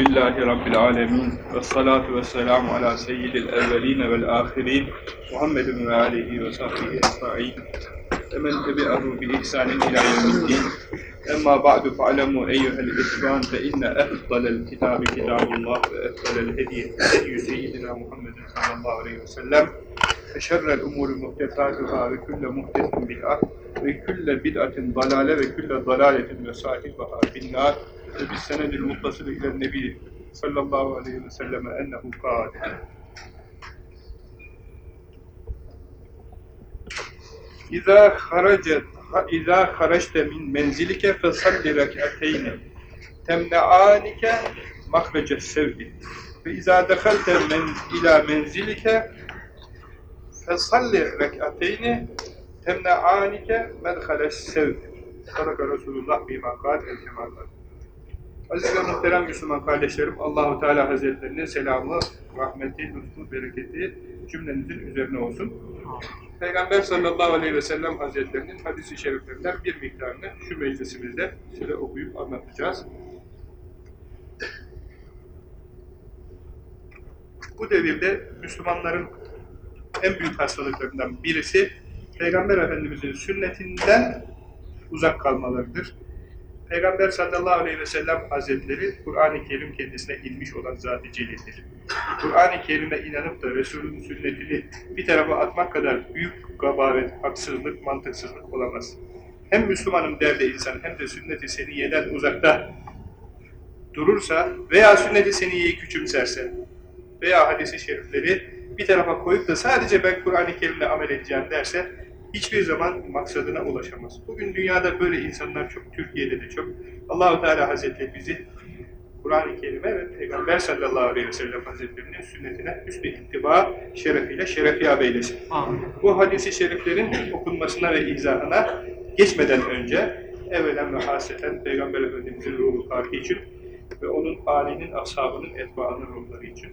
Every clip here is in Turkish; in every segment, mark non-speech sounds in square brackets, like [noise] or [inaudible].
Elhamdülillahi Rabbil alemin. Ve salatu ve selamu ala seyyidil evveline vel ahirin. Muhammedun ve alihi ve sahbihi esma'in. Ve men tebi'ahu bi ihsanin ila yevmiddin. Emma ba'du fa'alemu eyyuhel ihvan fe inne efdalel kitabi kitabullah ve efdalel hediye hediye seyyidina Muhammedin sallallahu aleyhi ve sellem. Ve şerrel umuri muhtesatuhâ ve külle muhtesin bid'at ve külle bid'atin dalale ve külle dalaletin ve sahibaha binnâr ve bis senedil muttasılı ile nebi sallallahu aleyhi ve selleme ennehu kâde. İzâ haracet İzâ haraçte min menzilike fesalli rek'ateyni temne'ânike mahrece sevdi ve izâ dehalte men, ilâ menzilike fesalli rek'ateyni temne'ânike medhales sevdi Sadaka Resulullah bîmâ kâd el kemâkâd Aziz ve muhterem Müslüman kardeşlerim, Allahu Teala Hazretlerinin selamı, rahmeti, lütfu, bereketi cümlenizin üzerine olsun. Peygamber sallallahu aleyhi ve sellem Hazretlerinin hadis-i şeriflerinden bir miktarını şu meclisimizde size okuyup anlatacağız. Bu devirde Müslümanların en büyük hastalıklarından birisi Peygamber Efendimizin sünnetinden uzak kalmalarıdır. Peygamber sallallahu aleyhi ve sellem hazretleri Kur'an-ı Kerim kendisine inmiş olan Zat-ı Celil'dir. Kur'an-ı Kerim'e inanıp da Resul'ün sünnetini bir tarafa atmak kadar büyük gabavet, haksızlık, mantıksızlık olamaz. Hem Müslümanım derdi insan hem de sünnet-i seniyeden uzakta durursa veya sünnet-i seniyeyi küçümserse veya hadis-i şerifleri bir tarafa koyup da sadece ben Kur'an-ı Kerim'le amel edeceğim derse hiçbir zaman maksadına ulaşamaz. Bugün dünyada böyle insanlar çok, Türkiye'de de çok. Allahu Teala Hazretleri bizi Kur'an-ı Kerim'e ve Peygamber sallallahu aleyhi ve sellem Hazretlerinin sünnetine üstü ittiba şerefiyle şerefiyab eylesin. Amin. Bu hadisi şeriflerin okunmasına ve izahına geçmeden önce evvelen ve haseten Peygamber Efendimiz'in ruhu farkı için ve onun halinin, ashabının, etbaının ruhları için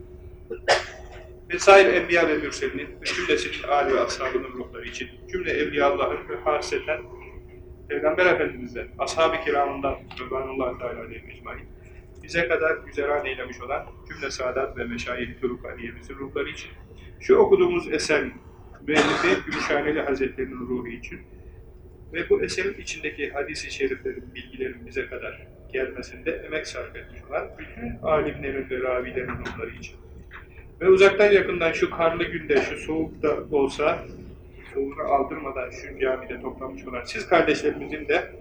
vesaire enbiya ve mürselinin ve cümlesinin âli ve ashabının ruhları için, cümle evliyallahın ve hasreten Peygamber Efendimiz'den, ashab-ı kiramından, Rıdvanullah Teala aleyhi mecmain, bize kadar güzeran eylemiş olan cümle saadat ve meşayih Turuk Aliye'mizin ruhları için, şu okuduğumuz eser müellifi Gümüşhaneli Hazretleri'nin ruhu için ve bu eserin içindeki hadis-i şeriflerin, bilgilerin bize kadar gelmesinde emek sarf etmiş olan bütün alimlerin ve ravilerin ruhları için ve uzaktan yakından şu karlı günde, şu soğukta olsa, soğuğunu aldırmadan şu camide toplanmış olan siz kardeşlerimizin de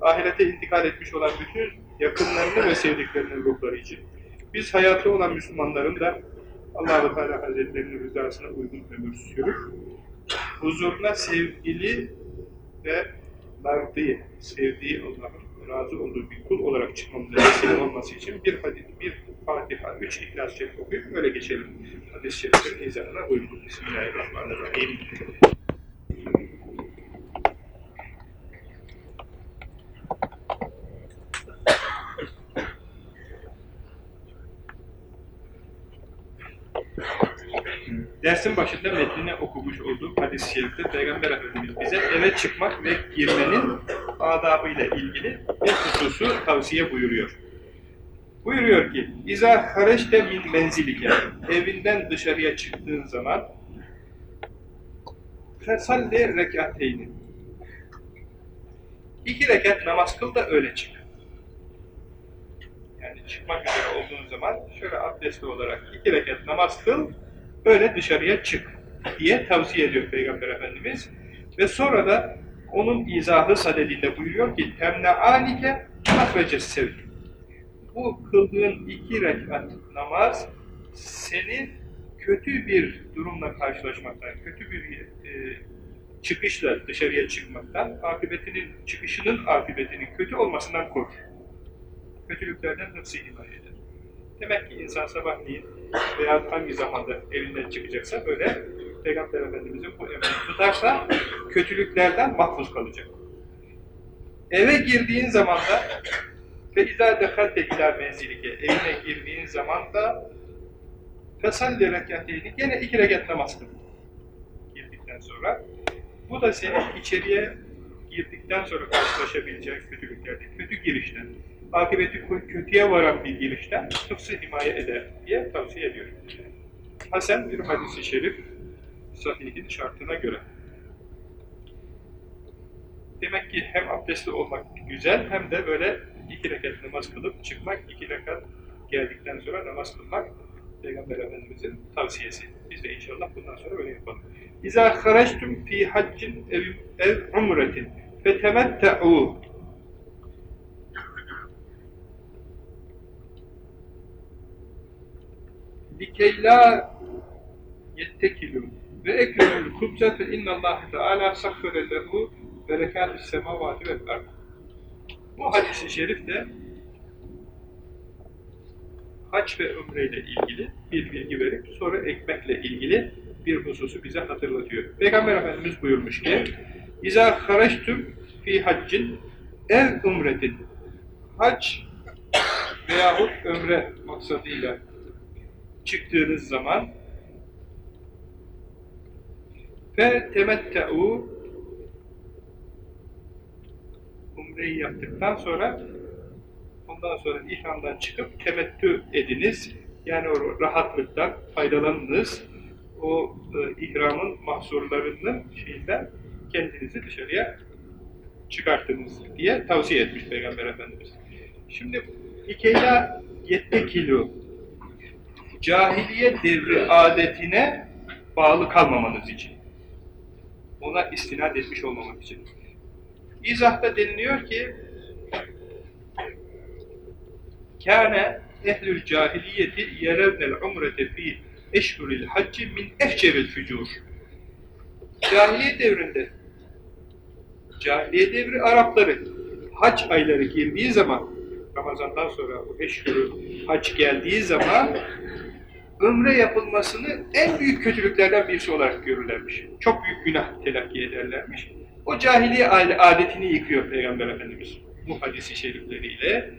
ahirete intikal etmiş olan bütün yakınlarını ve sevdiklerinin ruhları için. Biz hayatı olan Müslümanların da Allah-u Teala Hazretlerinin rızasına uygun ömür sürüp, huzuruna sevgili ve merdi, sevdiği Allah'ın razı olduğu bir kul olarak çıkmamıza vesile olması için bir hadis, bir Fatiha, üç İhlas-ı Şerif okuyup öyle geçelim. Hadis-i Şerif'in izahına uygun. Bismillahirrahmanirrahim. Dersin başında metnini okumuş olduğum hadis-i şerifte Peygamber Efendimiz bize eve çıkmak ve girmenin adabıyla ilgili bir hususu tavsiye buyuruyor. Buyuruyor ki, İza hareçte min menzilike, evinden dışarıya çıktığın zaman fesalli rekateyni. İki rekat namaz kıl da öyle çık. Yani çıkmak üzere olduğun zaman şöyle abdestli olarak iki rekat namaz kıl, öyle dışarıya çık diye tavsiye ediyor Peygamber Efendimiz. Ve sonra da onun izahı sadedinde buyuruyor ki temne'anike mahvece sevdi. Bu kıldığın iki rekat namaz senin kötü bir durumla karşılaşmaktan, kötü bir e, çıkışla dışarıya çıkmaktan, akıbetinin, çıkışının akıbetinin kötü olmasından korur. Kötülüklerden hıfzı himaye eder. Demek ki insan sabahleyin veya hangi zamanda evinden çıkacaksa böyle Peygamber Efendimiz'in bu emrini tutarsa kötülüklerden mahfuz kalacak. Eve girdiğin zaman da izâ dehalte ilâ menzilike evine girdiğin zaman da fesalli rekateyni gene iki rekat namaz kıl. Girdikten sonra. Bu da senin içeriye girdikten sonra karşılaşabileceğin kötülüklerde, kötü girişten, akıbeti kötüye varan bir girişten hıfzı himaye eder diye tavsiye ediyor. Hasan bir hadisi şerif sahihin şartına göre. Demek ki hem abdestli olmak güzel hem de böyle iki rekat namaz kılıp çıkmak, iki rekat geldikten sonra namaz kılmak Peygamber Efendimiz'in tavsiyesi. Biz de inşallah bundan sonra öyle yapalım. İza haraçtum fi haccin ev, ev umretin fetemette'u likey la yettekilu ve ekremül kubze fe innallâhe teâlâ sakhfere berekâtis semâvâti vel ard. Bu hadis-i şerif de hac ve umre ile ilgili bir bilgi verip sonra ekmekle ilgili bir hususu bize hatırlatıyor. Peygamber Efendimiz buyurmuş ki İzâ haraçtüm fi haccin ev umretin hac veyahut ömre maksadıyla çıktığınız zaman fe temette'u umreyi yaptıktan sonra ondan sonra ihramdan çıkıp temettü ediniz. Yani o rahatlıktan faydalanınız. O e, ihramın mahsurlarının şeyinden kendinizi dışarıya çıkarttınız diye tavsiye etmiş Peygamber Efendimiz. Şimdi ikeyla yette kilo cahiliye devri adetine bağlı kalmamanız için. Ona istinad etmiş olmamak için. İzahda deniliyor ki kâne ehlül cahiliyeti yerevnel umrete fi eşhuril hacci min efceril fücur. Cahiliye devrinde cahiliye devri Arapları hac ayları girdiği zaman Ramazan'dan sonra bu eşhurul hac geldiği zaman ömre yapılmasını en büyük kötülüklerden birisi olarak görürlermiş. Çok büyük günah telakki ederlermiş. O cahiliye adetini yıkıyor Peygamber Efendimiz bu hadisi şerifleriyle.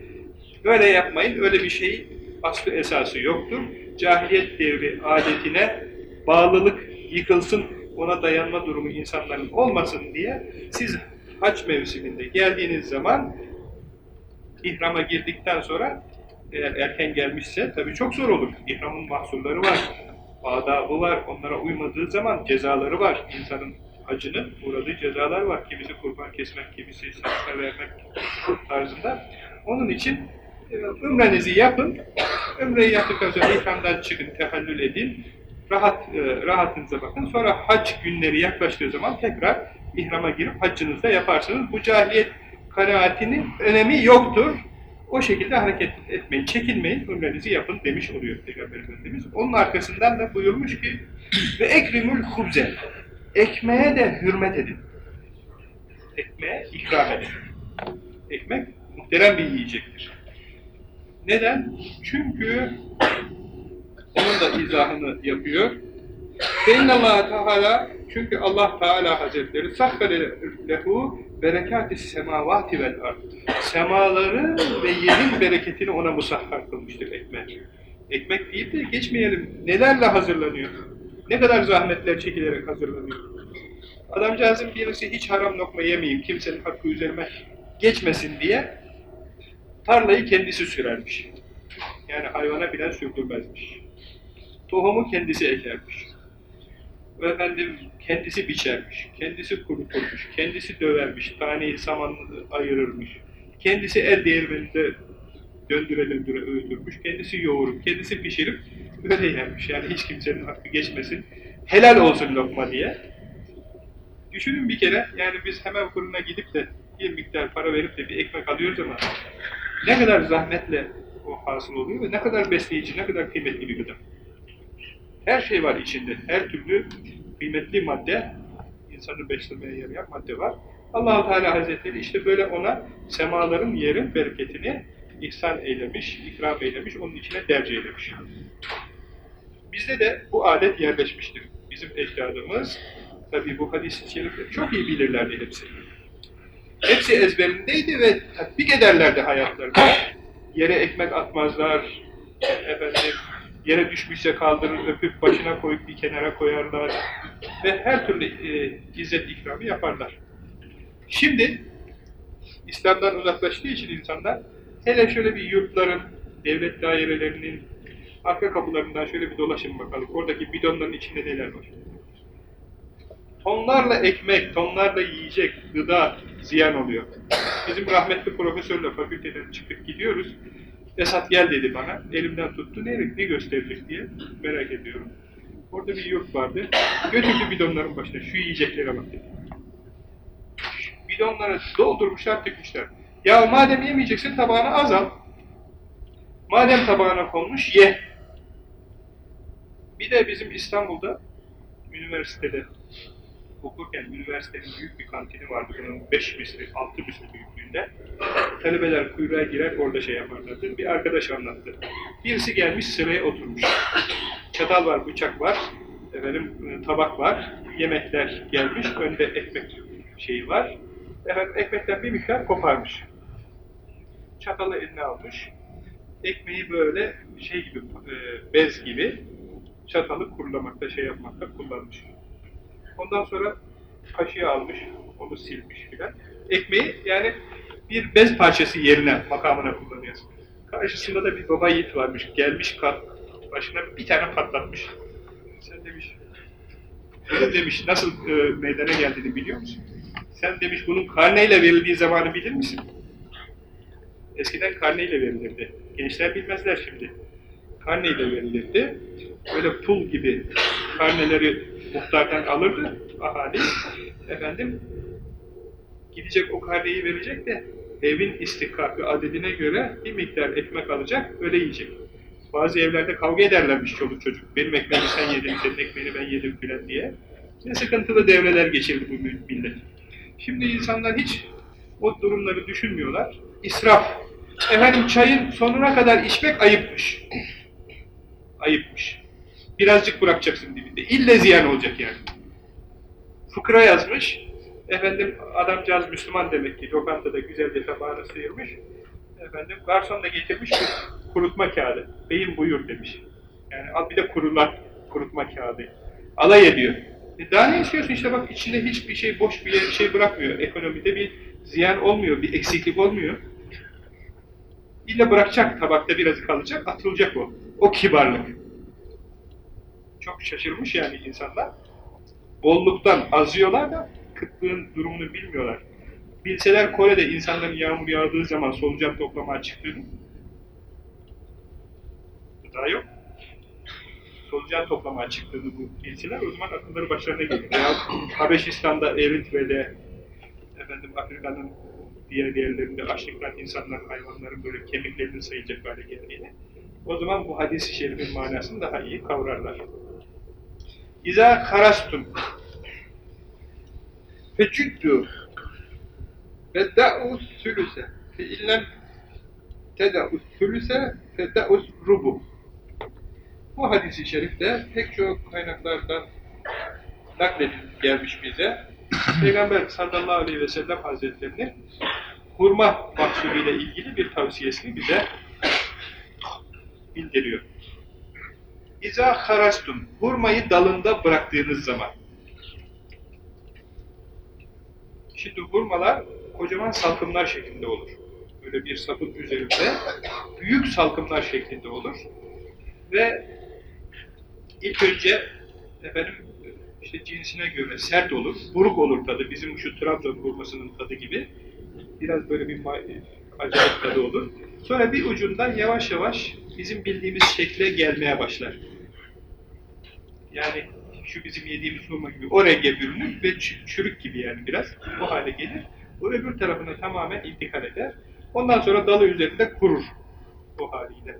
Böyle yapmayın, öyle bir şey aslı esası yoktur. Cahiliyet devri adetine bağlılık yıkılsın, ona dayanma durumu insanların olmasın diye siz hac mevsiminde geldiğiniz zaman ihrama girdikten sonra eğer erken gelmişse tabii çok zor olur. İhramın mahsurları var, adabı var, onlara uymadığı zaman cezaları var. İnsanın hacının uğradığı cezalar var. Kimisi kurban kesmek, kimisi sadaka vermek tarzında. Onun için ümrenizi yapın, ümreyi yaptıktan sonra ihramdan çıkın, tehallül edin, rahat, e, rahatınıza bakın. Sonra hac günleri yaklaştığı zaman tekrar ihrama girip haccınızı da yaparsınız. Bu cahiliyet kanaatinin önemi yoktur. O şekilde hareket etmeyin, çekinmeyin, ümrenizi yapın demiş oluyor Peygamber Efendimiz. Onun arkasından da buyurmuş ki ve ekrimül hubze ekmeğe de hürmet edin. Ekmeğe ikram edin. Ekmek muhterem bir yiyecektir. Neden? Çünkü onun da izahını yapıyor. Allah Teala çünkü Allah Teala Hazretleri sahkale lehu berekâti semavati vel ard. Semaların ve yerin bereketini ona musahhar kılmıştır ekmek. Ekmek deyip de geçmeyelim. Nelerle hazırlanıyor? Ne kadar zahmetler çekilerek hazırlanıyor? Adamcağızın birisi hiç haram lokma yemeyeyim, kimsenin hakkı üzerime geçmesin diye tarlayı kendisi sürermiş. Yani hayvana bile sürdürmezmiş. Tohumu kendisi ekermiş. Efendim kendisi biçermiş, kendisi kuruturmuş, kendisi dövermiş, taneyi samanını ayırırmış. Kendisi el değirmeninde döndüre döndüre öldürmüş, kendisi yoğurup, kendisi pişirip öyle yermiş. Yani hiç kimsenin hakkı geçmesin, helal olsun lokma diye. Düşünün bir kere, yani biz hemen fırına gidip de bir miktar para verip de bir ekmek alıyoruz ama ne kadar zahmetle o hasıl oluyor ve ne kadar besleyici, ne kadar kıymetli bir gıda. Her şey var içinde, her türlü kıymetli madde, insanı beslemeye yarayan madde var. allah Teala Hazretleri işte böyle ona semaların yerin bereketini ihsan eylemiş, ikram eylemiş, onun içine derc eylemiş. Bizde de bu adet yerleşmiştir. Bizim ecdadımız, tabi bu hadis-i şerifleri çok iyi bilirlerdi hepsi. Hepsi ezberindeydi ve tatbik ederlerdi hayatlarında. Yere ekmek atmazlar, efendim, yere düşmüşse kaldırır, öpüp başına koyup bir kenara koyarlar ve her türlü e, izzet ikramı yaparlar. Şimdi İslam'dan uzaklaştığı için insanlar Hele şöyle bir yurtların, devlet dairelerinin arka kapılarından şöyle bir dolaşın bakalım. Oradaki bidonların içinde neler var? Tonlarla ekmek, tonlarla yiyecek, gıda ziyan oluyor. Bizim rahmetli profesörle fakülteden çıkıp gidiyoruz. Esat gel dedi bana. Elimden tuttu. Ne, ne gösterecek diye merak ediyorum. Orada bir yurt vardı. Götürdü bidonların başına. Şu yiyeceklere bak dedi. Bidonları doldurmuşlar, tıkmışlar. Ya madem yemeyeceksin tabağını az al. Madem tabağına konmuş ye. Bir de bizim İstanbul'da üniversitede okurken üniversitenin büyük bir kantini vardı. Bunun 5 misli, 6 misli büyüklüğünde. Talebeler kuyruğa girer orada şey yaparlardı. Bir arkadaş anlattı. Birisi gelmiş sıraya oturmuş. Çatal var, bıçak var, efendim tabak var, yemekler gelmiş, önde ekmek şeyi var. Efendim ekmekten bir miktar koparmış. Çatalı eline almış. Ekmeği böyle şey gibi, e, bez gibi çatalı kurulamakta, şey yapmakta kullanmış. Ondan sonra kaşığı almış, onu silmiş filan. Ekmeği yani bir bez parçası yerine, makamına kullanıyorsun. Karşısında da bir baba yiğit varmış, gelmiş kat, başına bir tane patlatmış. Sen demiş, öyle demiş, nasıl e, meydana geldiğini biliyor musun? Sen demiş, bunun karneyle verildiği zamanı bilir misin? Eskiden karneyle verilirdi. Gençler bilmezler şimdi. Karneyle verilirdi. Böyle pul gibi karneleri muhtardan alırdı ahali. Efendim, gidecek o karneyi verecek de evin istihkakı adedine göre bir miktar ekmek alacak, öyle yiyecek. Bazı evlerde kavga ederlermiş çoluk çocuk. Benim ekmeğimi sen yedin, senin ekmeğini ben yedim filan diye. Ne sıkıntılı devreler geçirdi bu millet. Şimdi insanlar hiç o durumları düşünmüyorlar. İsraf. Efendim çayın sonuna kadar içmek ayıpmış. Ayıpmış. Birazcık bırakacaksın dibinde. İlle ziyan olacak yani. Fıkra yazmış. Efendim adamcağız Müslüman demek ki lokantada güzelce tabağını sıyırmış. Efendim garson da getirmiş kurutma kağıdı. Beyim buyur demiş. Yani al bir de kurulan kurutma kağıdı. Alay ediyor. E daha ne istiyorsun işte bak içinde hiçbir şey boş bir şey bırakmıyor. Ekonomide bir ziyan olmuyor, bir eksiklik olmuyor. İlle bırakacak, tabakta biraz kalacak, atılacak o. O kibarlık. Çok şaşırmış yani insanlar. Bolluktan azıyorlar da kıtlığın durumunu bilmiyorlar. Bilseler Kore'de insanların yağmur yağdığı zaman solucan toplamaya çıktığını daha yok. Solucan toplamaya çıktığını bu bilseler o zaman akılları başlarına gelir. Veya Habeşistan'da, Eritre'de, efendim Afrika'nın diğer yerlerinde açlıktan insanlar, hayvanların böyle kemiklerini sayacak hale geldiğini. O zaman bu hadis-i şerifin manasını daha iyi kavrarlar. İza harastum. Fecüddü ve da'u sülüse. Fe illem teda'u sülüse fe da'u rubu. Bu hadisi şerifte pek çok kaynaklardan nakledilip gelmiş bize. [coughs] Peygamber sallallahu aleyhi ve sellem hazretlerinin hurma mahsulüyle ilgili bir tavsiyesini bize bildiriyor. İza harastum, hurmayı dalında bıraktığınız zaman. Şimdi hurmalar kocaman salkımlar şeklinde olur. Böyle bir sapın üzerinde büyük salkımlar şeklinde olur. Ve ilk önce efendim işte cinsine göre sert olur, buruk olur tadı. Bizim şu Trabzon hurmasının tadı gibi. Biraz böyle bir acayip tadı olur. Sonra bir ucundan yavaş yavaş bizim bildiğimiz şekle gelmeye başlar. Yani şu bizim yediğimiz hurma gibi o renge bürünür ve çürük gibi yani biraz o hale gelir. O öbür tarafına tamamen intikal eder. Ondan sonra dalı üzerinde kurur o haliyle.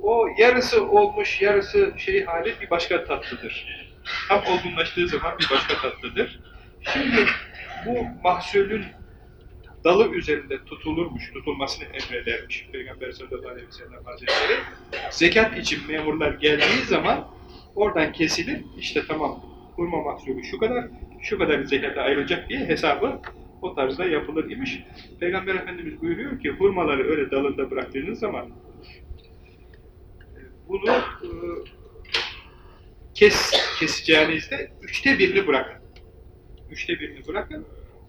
O yarısı olmuş, yarısı şey hali bir başka tatlıdır. Tam olgunlaştığı zaman bir başka tatlıdır. Şimdi bu mahsulün dalı üzerinde tutulurmuş, tutulmasını emredermiş Peygamber sallallahu aleyhi ve. Zekat için memurlar geldiği zaman oradan kesilir, işte tamam hurma mahsulü şu kadar, şu kadar zekata ayrılacak diye hesabı o tarzda yapılır imiş. Peygamber Efendimiz buyuruyor ki hurmaları öyle dalında bıraktığınız zaman bunu e, kes, keseceğinizde üçte birini bırakın. Üçte birini bırakın.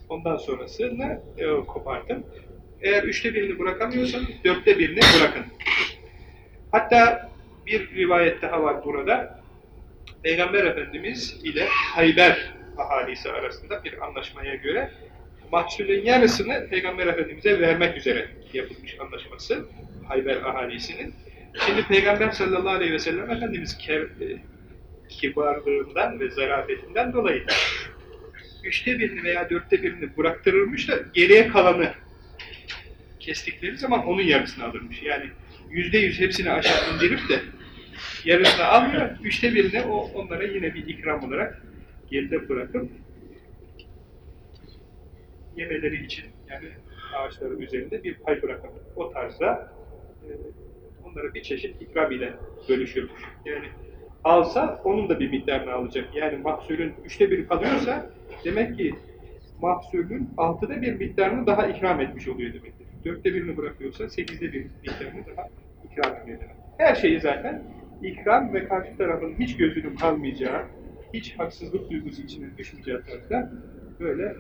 Ondan sonrasını e, kopartın. Eğer üçte birini bırakamıyorsanız dörtte birini bırakın. Hatta bir rivayet daha var burada. Peygamber Efendimiz ile Hayber ahalisi arasında bir anlaşmaya göre mahsulün yarısını Peygamber Efendimiz'e vermek üzere yapılmış anlaşması Hayber ahalisinin. Şimdi Peygamber sallallahu aleyhi ve sellem Efendimiz e, kibarlığından ve zarafetinden dolayı üçte birini veya dörtte birini bıraktırırmış da geriye kalanı kestikleri zaman onun yarısını alırmış. Yani yüzde yüz hepsini aşağı indirip de yarısını almıyor, üçte birini o onlara yine bir ikram olarak geride bırakıp yemeleri için yani ağaçların üzerinde bir pay bırakıp o tarzda e, onlara bir çeşit ikram ile bölüşürmüş. Yani alsa onun da bir miktarını alacak. Yani mahsulün üçte biri kalıyorsa demek ki mahsulün altıda bir miktarını daha ikram etmiş oluyor demektir. Dörtte birini bırakıyorsa sekizde bir miktarını daha ikram ediyor demek. Her şeyi zaten ikram ve karşı tarafın hiç gözünün kalmayacağı, hiç haksızlık duygusu içine düşmeyeceği tarzda böyle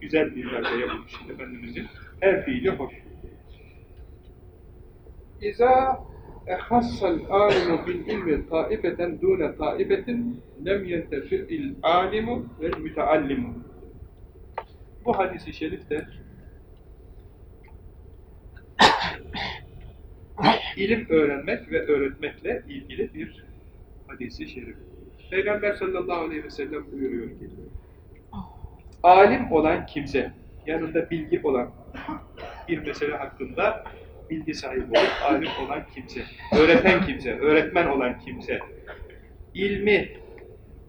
güzel bir yerde yapılmış Efendimizin her fiili hoş. İza ehassal alimu bil ilmi taifeten dune taifetin lem yentefi'il alimu vel müteallimu. Bu hadisi şerifte ilim öğrenmek ve öğretmekle ilgili bir hadisi şerif. Peygamber sallallahu aleyhi ve sellem buyuruyor ki alim olan kimse, yanında bilgi olan bir mesele hakkında bilgi sahibi olup alim olan kimse, öğreten kimse, öğretmen olan kimse, ilmi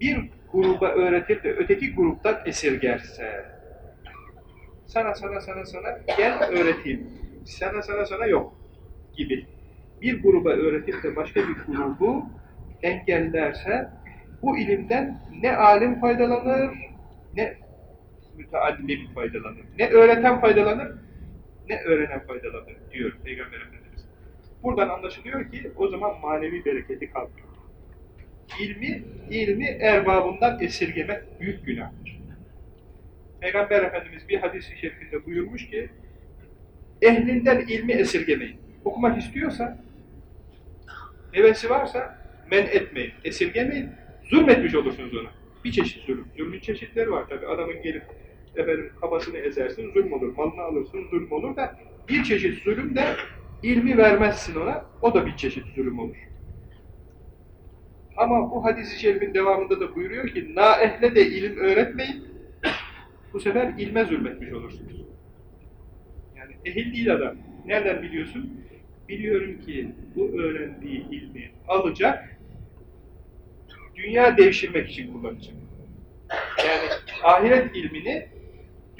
bir gruba öğretir de öteki gruptan esirgerse, sana sana sana sana gel öğreteyim, sana sana sana yok gibi bir gruba öğretip de başka bir grubu engellerse bu ilimden ne alim faydalanır ne müteallim faydalanır. Ne öğreten faydalanır ne öğrenen faydalanır diyor Peygamber Efendimiz. Buradan anlaşılıyor ki o zaman manevi bereketi kalmıyor. İlmi, ilmi erbabından esirgemek büyük günahtır. Peygamber Efendimiz bir hadis-i şerifinde buyurmuş ki ehlinden ilmi esirgemeyin. Okumak istiyorsa hevesi varsa men etmeyin, esirgemeyin, zulmetmiş olursunuz ona. Bir çeşit zulüm. Zulmün çeşitleri var tabi. Adamın gelip efendim kafasını ezersin, zulüm olur. Malını alırsın, zulüm olur da bir çeşit zulüm de ilmi vermezsin ona, o da bir çeşit zulüm olur. Ama bu hadis-i şerifin devamında da buyuruyor ki na ehle de ilim öğretmeyin, bu sefer ilme zulmetmiş olursunuz. Yani ehil değil adam. Nereden biliyorsun? Biliyorum ki bu öğrendiği ilmi alacak, dünya devşirmek için kullanacak. Yani ahiret ilmini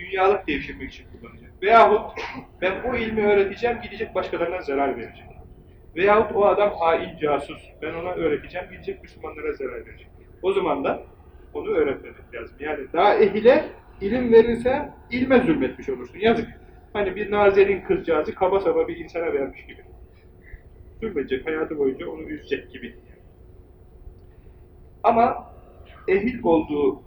dünyalık devşirmek için kullanacak. Veyahut ben bu ilmi öğreteceğim, gidecek başkalarına zarar verecek. Veyahut o adam hain casus, ben ona öğreteceğim, gidecek Müslümanlara zarar verecek. O zaman da onu öğretmemek lazım. Yani daha ehile ilim verirse ilme zulmetmiş olursun. Yazık. Hani bir nazerin kızcağızı kaba saba bir insana vermiş gibi. Zulmedecek, hayatı boyunca onu üzecek gibi. Ama ehil olduğu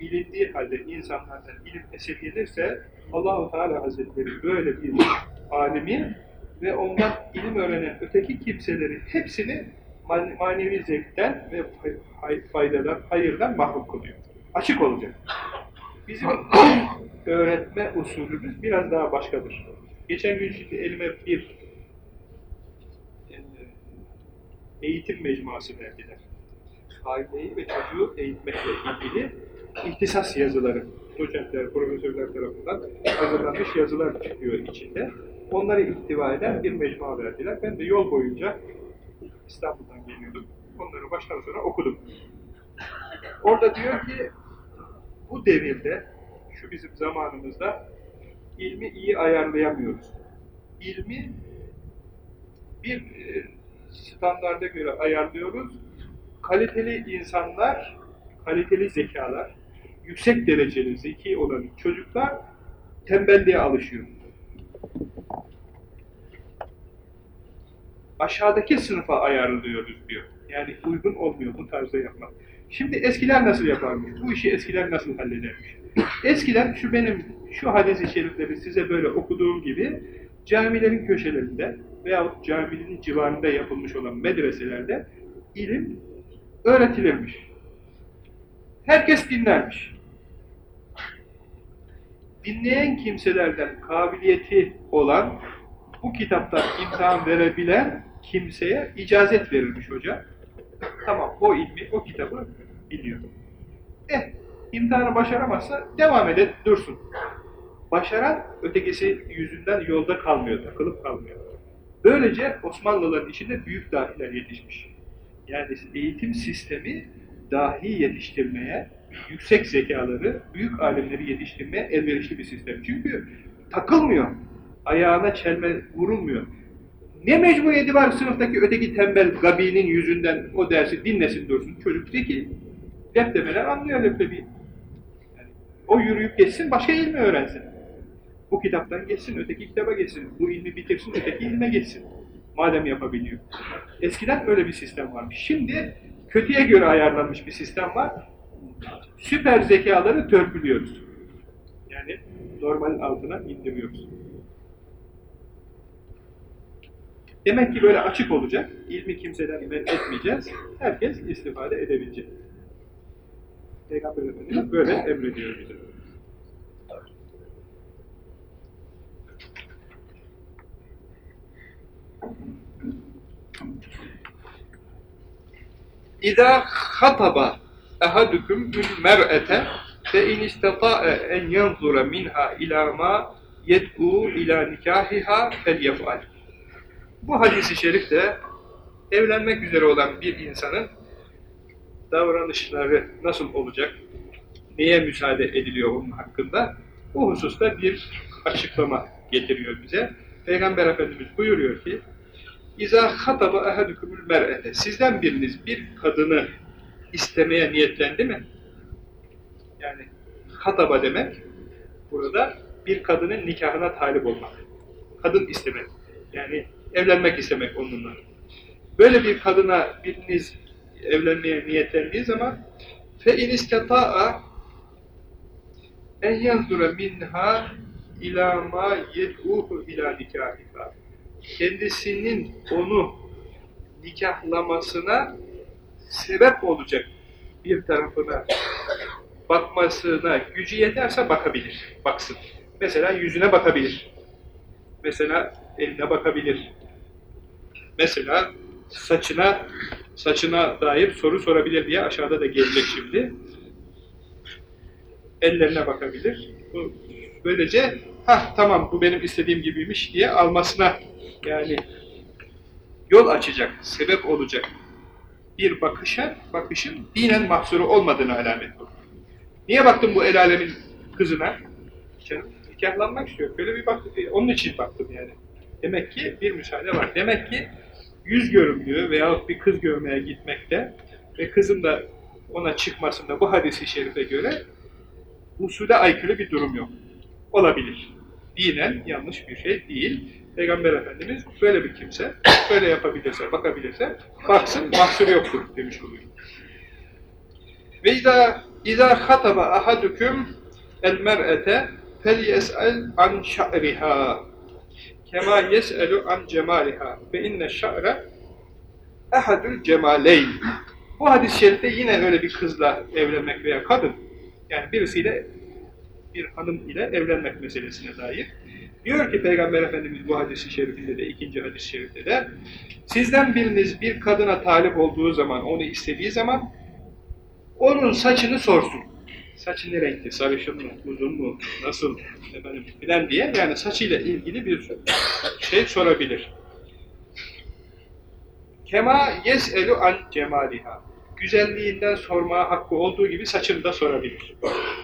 bilindiği halde insanlardan ilim esirgenirse Allahu Teala Hazretleri böyle bir alimi ve ondan ilim öğrenen öteki kimseleri hepsini man manevi zevkten ve faydadan, hayırdan mahrum kılıyor. Açık olacak. Bizim [coughs] öğretme usulümüz biraz daha başkadır. Geçen gün şimdi elime bir eğitim mecmuası verdiler aileyi ve çocuğu eğitmekle ilgili ihtisas yazıları, doçentler, profesörler tarafından hazırlanmış yazılar çıkıyor içinde. Onları ihtiva eden bir mecmua verdiler. Ben de yol boyunca İstanbul'dan geliyordum. Onları baştan sona okudum. Orada diyor ki, bu devirde, şu bizim zamanımızda ilmi iyi ayarlayamıyoruz. İlmi bir standarda göre ayarlıyoruz, kaliteli insanlar, kaliteli zekalar, yüksek dereceli zeki olan çocuklar tembelliğe alışıyor. Aşağıdaki sınıfa ayarlıyoruz diyor. Yani uygun olmuyor bu tarzda yapmak. Şimdi eskiler nasıl yaparmış? Bu işi eskiler nasıl halledermiş? Eskiden şu benim şu hadis-i şerifleri size böyle okuduğum gibi camilerin köşelerinde veyahut caminin civarında yapılmış olan medreselerde ilim öğretilirmiş. Herkes dinlermiş. Dinleyen kimselerden kabiliyeti olan, bu kitaptan imtihan verebilen kimseye icazet verilmiş hoca. Tamam, o ilmi, o kitabı biliyor. Eh, imtihanı başaramazsa devam ede dursun. Başaran ötekisi yüzünden yolda kalmıyor, takılıp kalmıyor. Böylece Osmanlıların içinde büyük dahiler yetişmiş. Yani eğitim sistemi dahi yetiştirmeye, yüksek zekaları, büyük alimleri yetiştirmeye elverişli bir sistem. Çünkü takılmıyor. Ayağına çelme vurulmuyor. Ne mecburiyeti var sınıftaki öteki tembel gabinin yüzünden o dersi dinlesin dursun. Çocuk zeki. Leptemeler anlıyor leptemeyi. Yani o yürüyüp geçsin, başka ilmi öğrensin. Bu kitaptan geçsin, öteki kitaba geçsin. Bu ilmi bitirsin, öteki ilme geçsin. Madem yapabiliyor. Eskiden öyle bir sistem varmış. Şimdi kötüye göre ayarlanmış bir sistem var. Süper zekaları törpülüyoruz. Yani normalin altına indiriyoruz. Demek ki böyle açık olacak. İlmi kimseden men etmeyeceğiz. Herkes istifade edebilecek. Peygamber Efendimiz böyle emrediyor bize. İza hataba ehadukum bil mer'ete fe in istata'e en yanzura minha ila ma yed'u ila nikahiha felyef'al. Bu hadisi şerifte evlenmek üzere olan bir insanın davranışları nasıl olacak, neye müsaade ediliyor onun hakkında bu hususta bir açıklama getiriyor bize. Peygamber Efendimiz buyuruyor ki İza hataba ahadukumul mer'ete. Sizden biriniz bir kadını istemeye niyetlendi mi? Yani hataba demek burada bir kadının nikahına talip olmak. Kadın istemek. Yani evlenmek istemek onunla. Böyle bir kadına biriniz evlenmeye niyetlendiği zaman fe in istata'a en yanzura minha ila ma yed'uhu ila nikahiha kendisinin onu nikahlamasına sebep olacak bir tarafına bakmasına gücü yeterse bakabilir, baksın. Mesela yüzüne bakabilir. Mesela eline bakabilir. Mesela saçına saçına dair soru sorabilir diye aşağıda da gelecek şimdi. Ellerine bakabilir. Böylece ha tamam bu benim istediğim gibiymiş diye almasına yani yol açacak, sebep olacak bir bakışa, bakışın dinen mahsuru olmadığını alamet olur. Niye baktım bu el alemin kızına? Canım, nikahlanmak istiyor. Böyle bir bak, onun için baktım yani. Demek ki bir müsaade var. Demek ki yüz görümlüğü veyahut bir kız görmeye gitmekte ve kızın da ona çıkmasında bu hadisi şerife göre usule aykırı bir durum yok. Olabilir. Dinen yanlış bir şey değil. Peygamber Efendimiz böyle bir kimse, böyle yapabilirse, bakabilirse baksın, mahsur yoktur demiş oluyor. Ve izâ, izâ hataba ahadüküm el mer'ete fel yes'el an şa'riha. Kema yes'elu an cemaliha ve inne şa're ehadül cemaleyn bu hadis-i şerifte yine öyle bir kızla evlenmek veya kadın yani birisiyle bir hanım ile evlenmek meselesine dair Diyor ki Peygamber Efendimiz bu hadisi şerifinde de, ikinci hadis-i de, sizden biriniz bir kadına talip olduğu zaman, onu istediği zaman, onun saçını sorsun. Saçı ne renkli, sarışın mı, uzun mu, nasıl, efendim, filan diye, yani saçıyla ilgili bir şey sorabilir. Kema yes'elu an cemaliha. Güzelliğinden sormaya hakkı olduğu gibi saçını da sorabilir.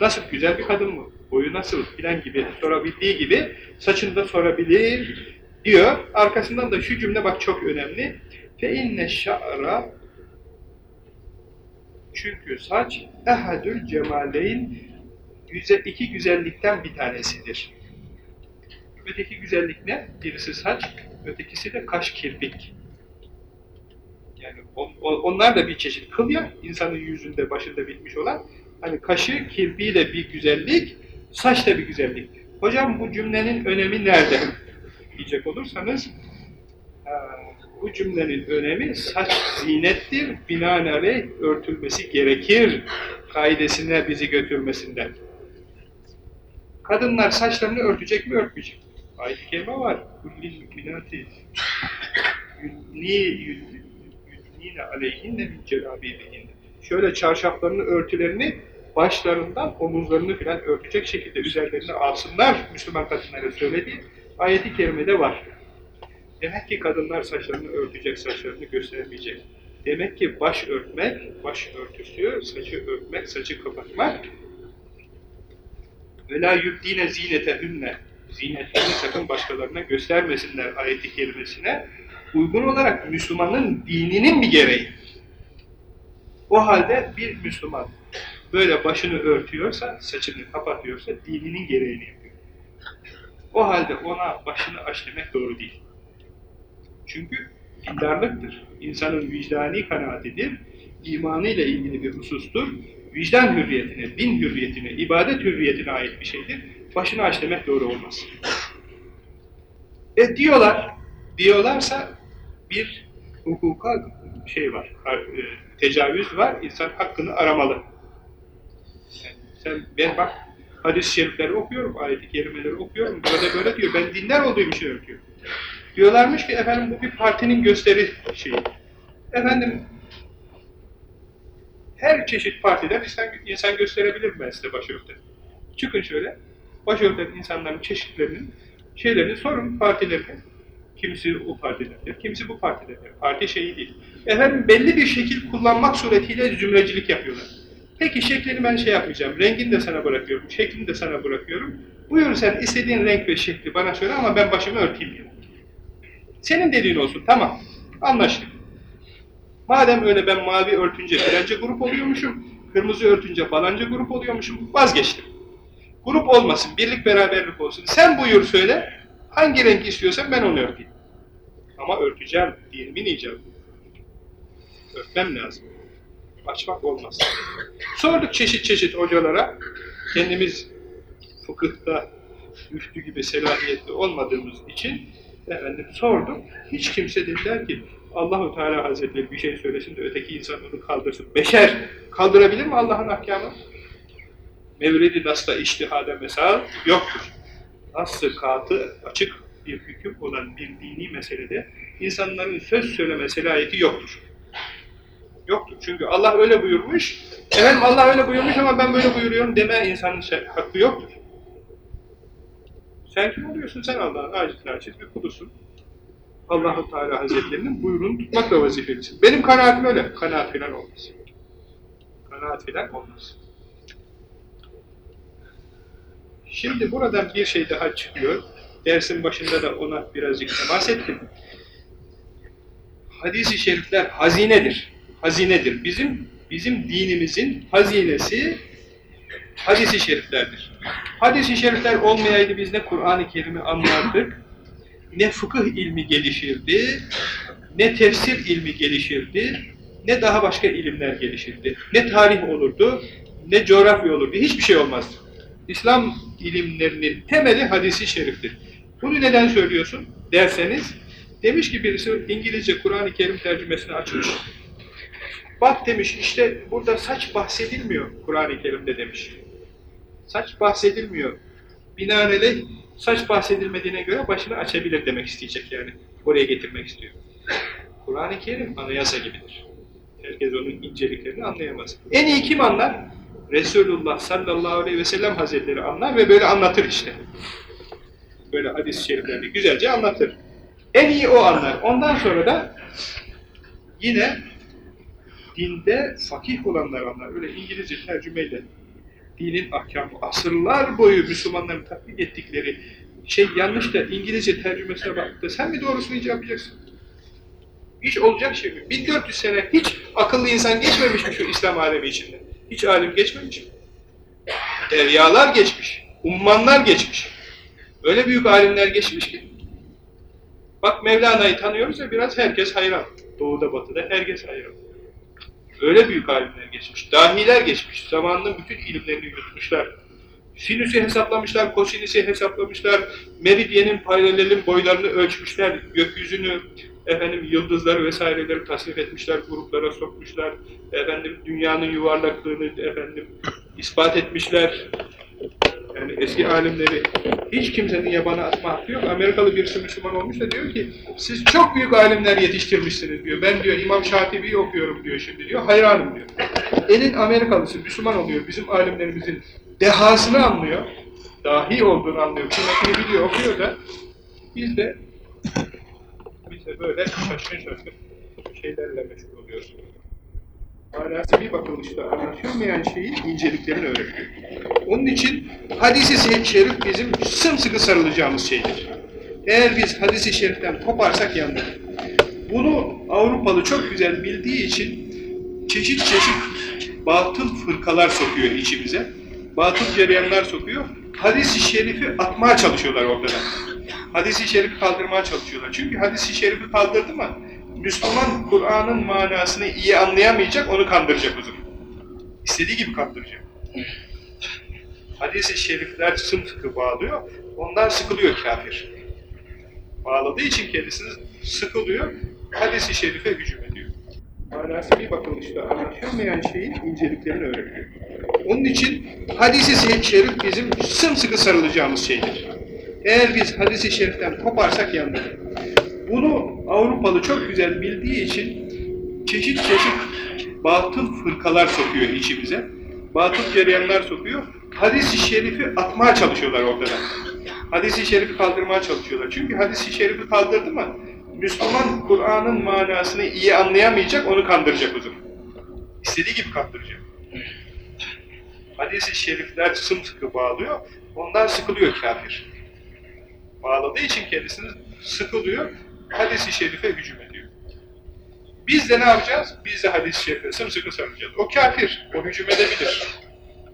Nasıl, güzel bir kadın mı? Boyu nasıl filan gibi sorabildiği gibi saçını da sorabilir diyor. Arkasından da şu cümle bak çok önemli. Fe inne şa'ra çünkü saç ehadül cemaleyn yüze, iki güzellikten bir tanesidir. Öteki güzellik ne? Birisi saç, ötekisi de kaş kirpik. Yani on, on, onlar da bir çeşit kıl ya, insanın yüzünde, başında bitmiş olan. Hani kaşı, kirpiği de bir güzellik, saç da bir güzellik. Hocam bu cümlenin önemi nerede? diyecek olursanız bu cümlenin önemi saç zinettir, binaenaleyh örtülmesi gerekir kaidesine bizi götürmesinden. Kadınlar saçlarını örtecek mi, örtmeyecek mi? Ayet-i kerime var. Kullil müminati yudnine aleyhinne min celabibihinne. Şöyle çarşaflarını, örtülerini başlarından omuzlarını filan örtecek şekilde üzerlerine alsınlar Müslüman kadınlara söyledi. Ayet-i kerimede var. Demek ki kadınlar saçlarını örtecek, saçlarını göstermeyecek. Demek ki baş örtmek, baş örtüsü, saçı örtmek, saçı kapatmak la yubdine zinetehünne zinetlerini sakın başkalarına göstermesinler ayeti kerimesine uygun olarak Müslümanın dininin bir gereği. O halde bir Müslüman böyle başını örtüyorsa, saçını kapatıyorsa dininin gereğini yapıyor. O halde ona başını aç doğru değil. Çünkü dindarlıktır. İnsanın vicdani kanaatidir. İmanıyla ilgili bir husustur. Vicdan hürriyetine, din hürriyetine, ibadet hürriyetine ait bir şeydir. Başını aç doğru olmaz. E diyorlar, diyorlarsa bir hukuka şey var, e, tecavüz var, insan hakkını aramalı. Sen, ben bak, hadis-i şerifleri okuyorum, ayet-i kerimeleri okuyorum, burada böyle diyor, ben dinler olduğum için örtüyorum. Diyorlarmış ki efendim bu bir partinin gösteri şeyi. Efendim her çeşit partiden insan, insan gösterebilir ben size başörtü? Çıkın şöyle, başörtü insanların çeşitlerinin şeylerini sorun partilerine. Kimisi o partidendir, kimisi bu partidendir. Parti şeyi değil. Efendim belli bir şekil kullanmak suretiyle zümrecilik yapıyorlar. Peki şeklini ben şey yapmayacağım, rengini de sana bırakıyorum, şeklini de sana bırakıyorum. Buyur sen istediğin renk ve şekli bana söyle ama ben başımı örteyim diyor. Senin dediğin olsun, tamam. Anlaştık. Madem öyle ben mavi örtünce filanca grup oluyormuşum, kırmızı örtünce falanca grup oluyormuşum, vazgeçtim. Grup olmasın, birlik beraberlik olsun. Sen buyur söyle, hangi renk istiyorsan ben onu örteyim. Ama örteceğim, dinimin icabı. Örtmem lazım. Açmak olmaz. Sorduk çeşit çeşit hocalara, kendimiz fıkıhta müftü gibi selahiyetli olmadığımız için efendim sordum. Hiç kimse dediler ki Allahu Teala Hazretleri bir şey söylesin de öteki insan onu kaldırsın. Beşer kaldırabilir mi Allah'ın ahkamı? Mevredi Nas'ta iştihada mesal yoktur. Nas'ı katı açık bir hüküm olan bir dini meselede insanların söz söyleme selayeti yoktur. Yoktur. Çünkü Allah öyle buyurmuş, efendim Allah öyle buyurmuş ama ben böyle buyuruyorum deme insanın şey, hakkı yoktur. Sen kim oluyorsun? Sen Allah'ın aciz naçiz bir kulusun. Allahu Teala Hazretlerinin buyruğunu tutmakla vazifelisin. Benim kanaatim öyle. Kanaat filan olmaz. Kanaat filan olmaz. Şimdi buradan bir şey daha çıkıyor. Dersin başında da ona birazcık temas ettim. Hadis-i şerifler hazinedir. Hazinedir. Bizim bizim dinimizin hazinesi hadis-i şeriflerdir. Hadis-i şerifler olmayaydı biz ne Kur'an-ı Kerim'i anlardık, ne fıkıh ilmi gelişirdi, ne tefsir ilmi gelişirdi, ne daha başka ilimler gelişirdi. Ne tarih olurdu, ne coğrafya olurdu, hiçbir şey olmazdı. İslam ilimlerinin temeli hadisi şeriftir. Bunu neden söylüyorsun derseniz, demiş ki birisi İngilizce Kur'an-ı Kerim tercümesini açmış. Bak demiş işte burada saç bahsedilmiyor Kur'an-ı Kerim'de demiş. Saç bahsedilmiyor. Binaenaleyh saç bahsedilmediğine göre başını açabilir demek isteyecek yani. Oraya getirmek istiyor. Kur'an-ı Kerim anayasa gibidir. Herkes onun inceliklerini anlayamaz. En iyi kim anlar? Resulullah sallallahu aleyhi ve sellem hazretleri anlar ve böyle anlatır işte. Böyle hadis-i şeriflerini güzelce anlatır. En iyi o anlar. Ondan sonra da yine dinde fakih olanlar anlar. Öyle İngilizce tercümeyle dinin ahkamı, asırlar boyu Müslümanların tatbik ettikleri şey yanlış da İngilizce tercümesine baktı. Sen mi doğrusunu icap yapacaksın? Hiç olacak şey mi? 1400 sene hiç akıllı insan geçmemiş mi şu İslam alemi içinde? Hiç alim geçmemiş mi? Deryalar geçmiş, ummanlar geçmiş. Öyle büyük alimler geçmiş ki. Bak Mevlana'yı tanıyoruz ya biraz herkes hayran. Doğuda batıda herkes hayran. Öyle büyük alimler geçmiş, dahiler geçmiş, zamanının bütün ilimlerini yutmuşlar. Sinüsü hesaplamışlar, kosinüsü hesaplamışlar, meridyenin paralelin boylarını ölçmüşler, gökyüzünü, efendim yıldızları vesaireleri tasnif etmişler, gruplara sokmuşlar, efendim dünyanın yuvarlaklığını efendim ispat etmişler. Yani eski alimleri hiç kimsenin yabana atma hakkı yok. Amerikalı birisi Müslüman olmuş da diyor ki siz çok büyük alimler yetiştirmişsiniz diyor. Ben diyor İmam Şatibi'yi okuyorum diyor şimdi diyor. Hayranım diyor. Elin Amerikalısı Müslüman oluyor. Bizim alimlerimizin dehasını anlıyor. Dahi olduğunu anlıyor. Kıymetini biliyor, okuyor da biz de biz de böyle şaşkın şaşkın şeylerle meşgul oluyoruz. Bir bakılışta anlaşılmayan şeyin inceliklerini öğretiyor. Onun için hadisi şerif bizim sımsıkı sarılacağımız şeydir. Eğer biz hadisi şeriften koparsak yandık. Bunu Avrupalı çok güzel bildiği için çeşit çeşit batıl fırkalar sokuyor içimize. Batıl cereyanlar sokuyor. Hadis-i şerifi atmaya çalışıyorlar ortadan. Hadis-i şerifi kaldırmaya çalışıyorlar. Çünkü hadis-i şerifi kaldırdı mı Müslüman Kur'an'ın manasını iyi anlayamayacak, onu kandıracak zaman. İstediği gibi kandıracak. Hadis-i şerifler sımsıkı bağlıyor, ondan sıkılıyor kafir. Bağladığı için kendisini sıkılıyor, hadis-i şerife hücum ediyor. Manası bir bakılışta anlaşılmayan şeyin inceliklerini öğretiyor. Onun için hadis-i şerif bizim sımsıkı sarılacağımız şeydir. Eğer biz hadis-i şeriften koparsak yandık. Bunu Avrupalı çok güzel bildiği için çeşit çeşit batıl fırkalar sokuyor içimize. Batıl cereyanlar sokuyor. Hadis-i şerifi atmaya çalışıyorlar ortadan. Hadis-i şerifi kaldırmaya çalışıyorlar. Çünkü hadis-i şerifi kaldırdı mı Müslüman Kur'an'ın manasını iyi anlayamayacak, onu kandıracak o zaman. İstediği gibi kandıracak. Hadis-i şerifler sımsıkı bağlıyor, ondan sıkılıyor kafir. Bağladığı için kendisini sıkılıyor, hadis-i şerife hücum ediyor. Biz de ne yapacağız? Biz de hadis-i şerife sımsıkı sarılacağız. O kafir, o hücum edebilir.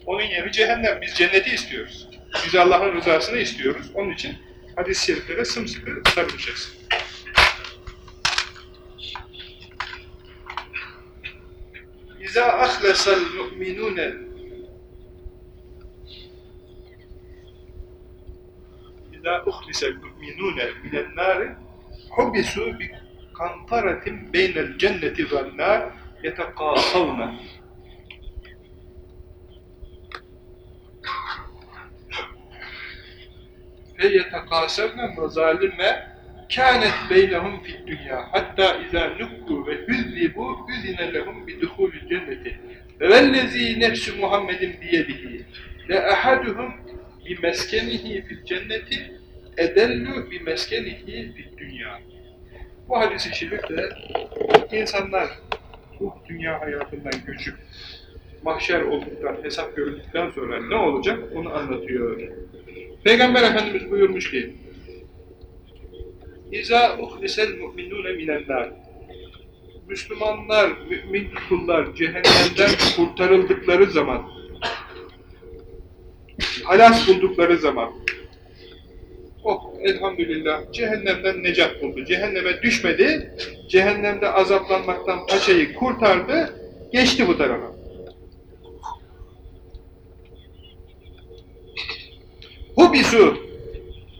Onun yeri cehennem, biz cenneti istiyoruz. Biz Allah'ın rızasını istiyoruz. Onun için hadis-i şeriflere sımsıkı sarılacağız. İza ahlesel mu'minune İza uhlisel mu'minune minen nâri hubisu bi kantaratin beynel cenneti vel nâr yetekâsavne ve yetekâsavne mezalime kânet beynehum fid dünya. Hatta izâ nukku ve hüzzibu hüzine lehum biduhulü cenneti. Ve vellezî nefsü Muhammedin biyedihi. Le ahaduhum bi meskenihi fil cenneti edellu bi meskenihi fid dünya bu hadis-i şerifte insanlar bu dünya hayatından göçüp mahşer olduktan, hesap görüldükten sonra ne olacak onu anlatıyor. Peygamber Efendimiz buyurmuş ki İza uhlisel mu'minune minennar Müslümanlar, mümin kullar cehennemden kurtarıldıkları zaman halas buldukları zaman oh elhamdülillah cehennemden necat buldu. Cehenneme düşmedi. Cehennemde azaplanmaktan paçayı kurtardı. Geçti bu tarafa. Hubisu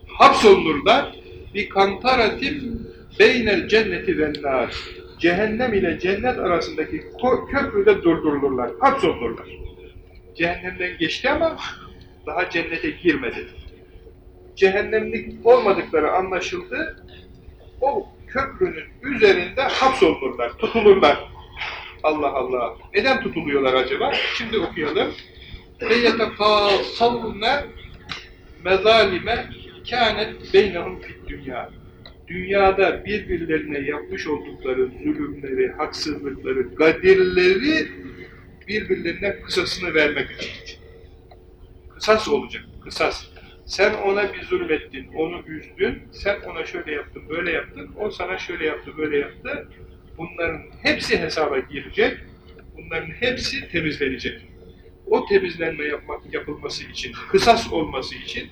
hapsolunurlar bir kantaratim beynel cenneti ve nar. Cehennem ile cennet arasındaki köprüde durdurulurlar, hapsolunurlar. Cehennemden geçti ama daha cennete girmedi. Cehennemlik olmadıkları anlaşıldı. O köprünün üzerinde hapsolunurlar, tutulurlar. Allah Allah. Neden tutuluyorlar acaba? Şimdi okuyalım. Yetekâsavne mezalime kânet beynehum fid dünya. Dünyada birbirlerine yapmış oldukları zulümleri, haksızlıkları, gadirleri birbirlerine kısasını vermek için. Kısas olacak, kısas. Sen ona bir zulmettin, onu üzdün, sen ona şöyle yaptın, böyle yaptın, o sana şöyle yaptı, böyle yaptı. Bunların hepsi hesaba girecek, bunların hepsi temizlenecek. O temizlenme yapmak, yapılması için, kısas olması için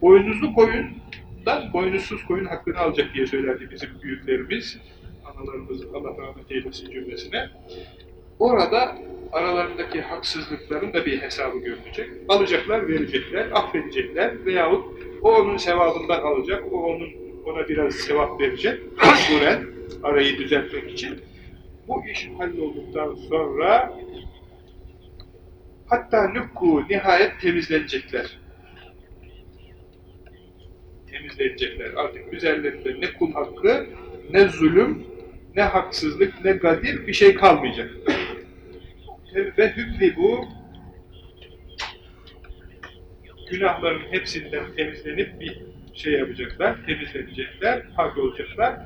boynuzlu koyundan boynuzsuz koyun hakkını alacak diye söylerdi bizim büyüklerimiz. Analarımız Allah rahmet eylesin cümlesine. Orada aralarındaki haksızlıkların da bir hesabı görülecek. Alacaklar, verecekler, affedecekler veyahut o onun sevabından alacak, o onun ona biraz sevap verecek. Mecburen arayı düzeltmek için. Bu iş hallolduktan sonra hatta nükku nihayet temizlenecekler. Temizlenecekler. Artık üzerlerinde ne kul hakkı, ne zulüm, ne haksızlık, ne gadir bir şey kalmayacak. Ve bu günahların hepsinden temizlenip bir şey yapacaklar, temizlenecekler, hak olacaklar.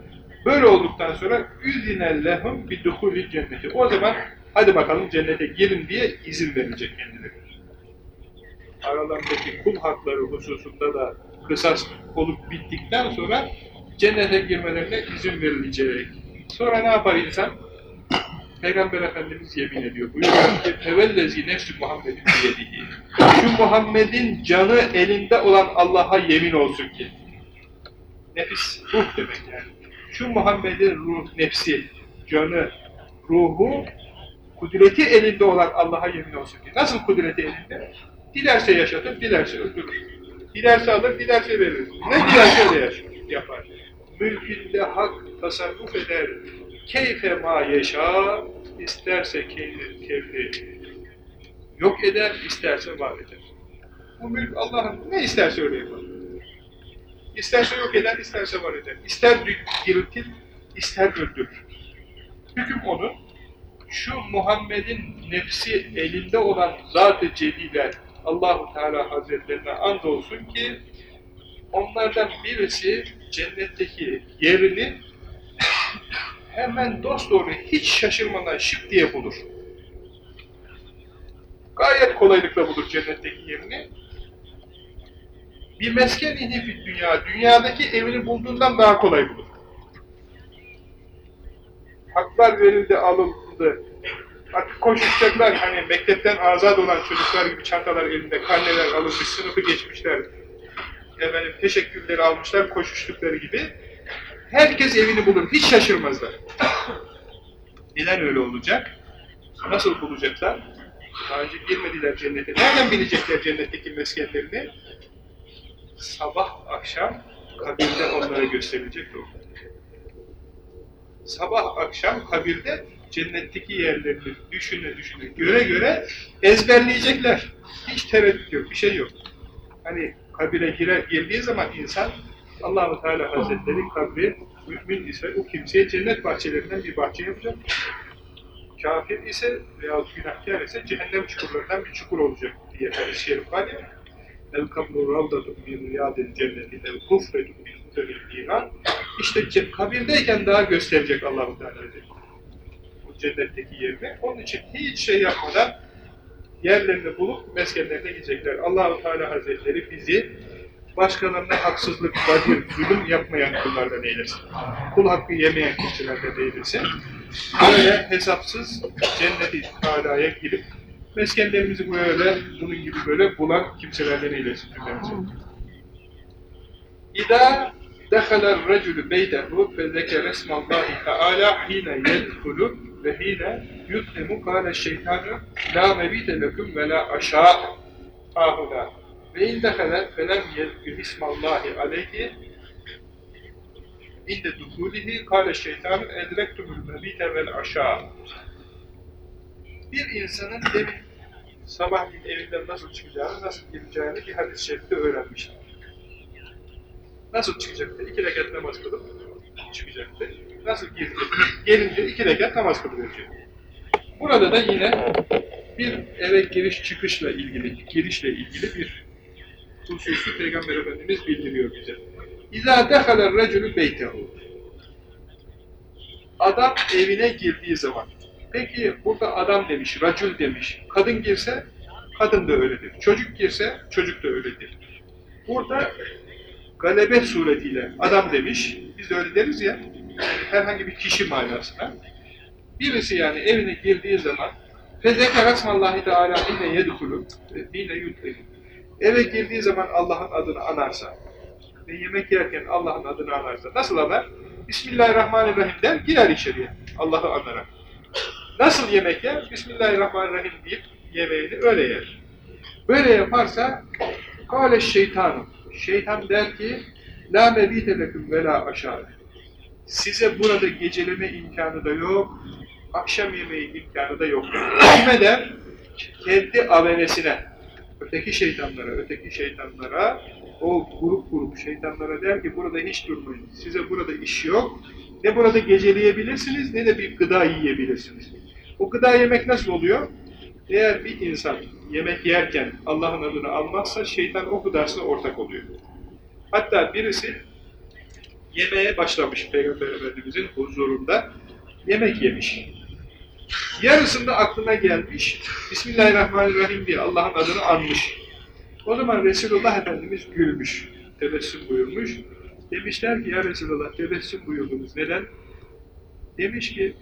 Böyle olduktan sonra üzine lehum bi duhuli cenneti. O zaman hadi bakalım cennete girin diye izin verecek kendileri. Aralarındaki kul hakları hususunda da kısas olup bittikten sonra cennete girmelerine izin verilecek. Sonra ne yapar insan? Peygamber Efendimiz yemin ediyor. Buyuruyor ki Tevellezi nefsü Muhammedin biyedihi. Şu Muhammed'in canı elinde olan Allah'a yemin olsun ki. Nefis ruh demek yani. Şu Muhammed'in ruh, nefsi, canı, ruhu, kudreti elinde olan Allah'a yemin olsun ki. Nasıl kudreti elinde? Dilerse yaşatır, dilerse öldürür. Dilerse alır, dilerse verir. Ne dilerse öyle yaşar, yapar. Mülkünde hak tasarruf eder. Keyfe ma yeşâ, isterse keyfi, yok eder, isterse var eder. Bu mülk Allah'ın ne isterse öyle yapar. İsterse yok eder, isterse var eder. İster diriltir, ister öldürür. Hüküm onun. Şu Muhammed'in nefsi elinde olan Zat-ı Celil'e Allahu Teala Hazretlerine andolsun ki onlardan birisi cennetteki yerini hemen dosdoğru hiç şaşırmadan şık diye bulur. Gayet kolaylıkla bulur cennetteki yerini. Bir meskenihi fi dünya, dünyadaki evini bulduğundan daha kolay bulur. Haklar verildi, alındı. Artık koşuşacaklar, hani mektepten azad olan çocuklar gibi çantalar elinde, karneler alınmış, sınıfı geçmişler, efendim, teşekkürleri almışlar, koşuştukları gibi. Herkes evini bulur, hiç şaşırmazlar. Neden öyle olacak? Nasıl bulacaklar? Daha önce girmediler cennete. Nereden bilecekler cennetteki meskenlerini? Sabah, akşam kabirde onlara gösterilecek o. Sabah, akşam kabirde cennetteki yerlerini düşüne düşüne, göre göre ezberleyecekler. Hiç tereddüt yok, bir şey yok. Hani kabire girer, girdiği zaman insan Allah-u Teala Hazretleri kabri mümin ise o kimseye cennet bahçelerinden bir bahçe yapacak. Kafir ise veya günahkar ise cehennem çukurlarından bir çukur olacak diye hadis-i var ya. El kabru ravdatun min riyadil cenneti el kufretun min hudemil iman. İşte kabirdeyken daha gösterecek Allah-u Teala Hazretleri. Bu cennetteki yerini. Onun için hiç şey yapmadan yerlerini bulup meskenlerine gidecekler. Allah-u Teala Hazretleri bizi başkalarına haksızlık, badir, zulüm yapmayan kullardan eylesin. Kul hakkı yemeyen kimselerden eylesin. Böyle hesapsız cenneti alaya girip meskenlerimizi böyle, bunun gibi böyle bulan kimselerden eylesin. İdâ dehaler recülü beydehu fe zekere esmallahi teâlâ hîne yedhulû ve hîne yut'emu kâle şeytanü lâ mebîte leküm ve lâ aşâ ahulâ ve in dehaler felem yedhulû ismallahi aleyhi inde duhulihi kâle şeytanü edrektumul mebîte vel aşâ bir insanın demin sabahleyin evinden nasıl çıkacağını, nasıl gireceğini bir hadis-i şerifte öğrenmiştir. Nasıl çıkacaktı? İki rekat namaz kılıp çıkacaktı. Nasıl girecek? Gelince iki rekat namaz kılacak. Burada da yine bir eve giriş çıkışla ilgili, girişle ilgili bir hususu Peygamber Efendimiz bildiriyor bize. İzâ dehaler recülü beytehu. Adam evine girdiği zaman, peki burada adam demiş, racül demiş, kadın girse, kadın da öyledir. Çocuk girse, çocuk da öyledir. Burada galebe suretiyle adam demiş, biz de öyle deriz ya, yani herhangi bir kişi manasına. Birisi yani evine girdiği zaman فَذَكَرَ اسْمَ اللّٰهِ تَعَالَى اِنَّ يَدْخُلُ دِينَ يُدْخِلُ Eve girdiği zaman Allah'ın adını anarsa ve yemek yerken Allah'ın adını anarsa nasıl anar? Bismillahirrahmanirrahim der, girer içeriye Allah'ı anarak. Nasıl yemek yer? Bismillahirrahmanirrahim deyip yemeğini öyle yer. Böyle yaparsa kâle şeytanım. Şeytan der ki La mebite leküm ve la aşağı. Size burada geceleme imkanı da yok, akşam yemeği imkanı da yok. Kime der? Kendi avenesine, öteki şeytanlara, öteki şeytanlara, o grup grup şeytanlara der ki burada hiç durmayın. Size burada iş yok. Ne burada geceleyebilirsiniz ne de bir gıda yiyebilirsiniz. O gıda yemek nasıl oluyor? Eğer bir insan yemek yerken Allah'ın adını almazsa şeytan o gıdasına ortak oluyor. Hatta birisi yemeğe başlamış Peygamber Efendimiz'in huzurunda yemek yemiş. Yarısında aklına gelmiş, Bismillahirrahmanirrahim diye Allah'ın adını anmış. O zaman Resulullah Efendimiz gülmüş, tebessüm buyurmuş. Demişler ki ya Resulullah tebessüm buyurdunuz. Neden? Demiş ki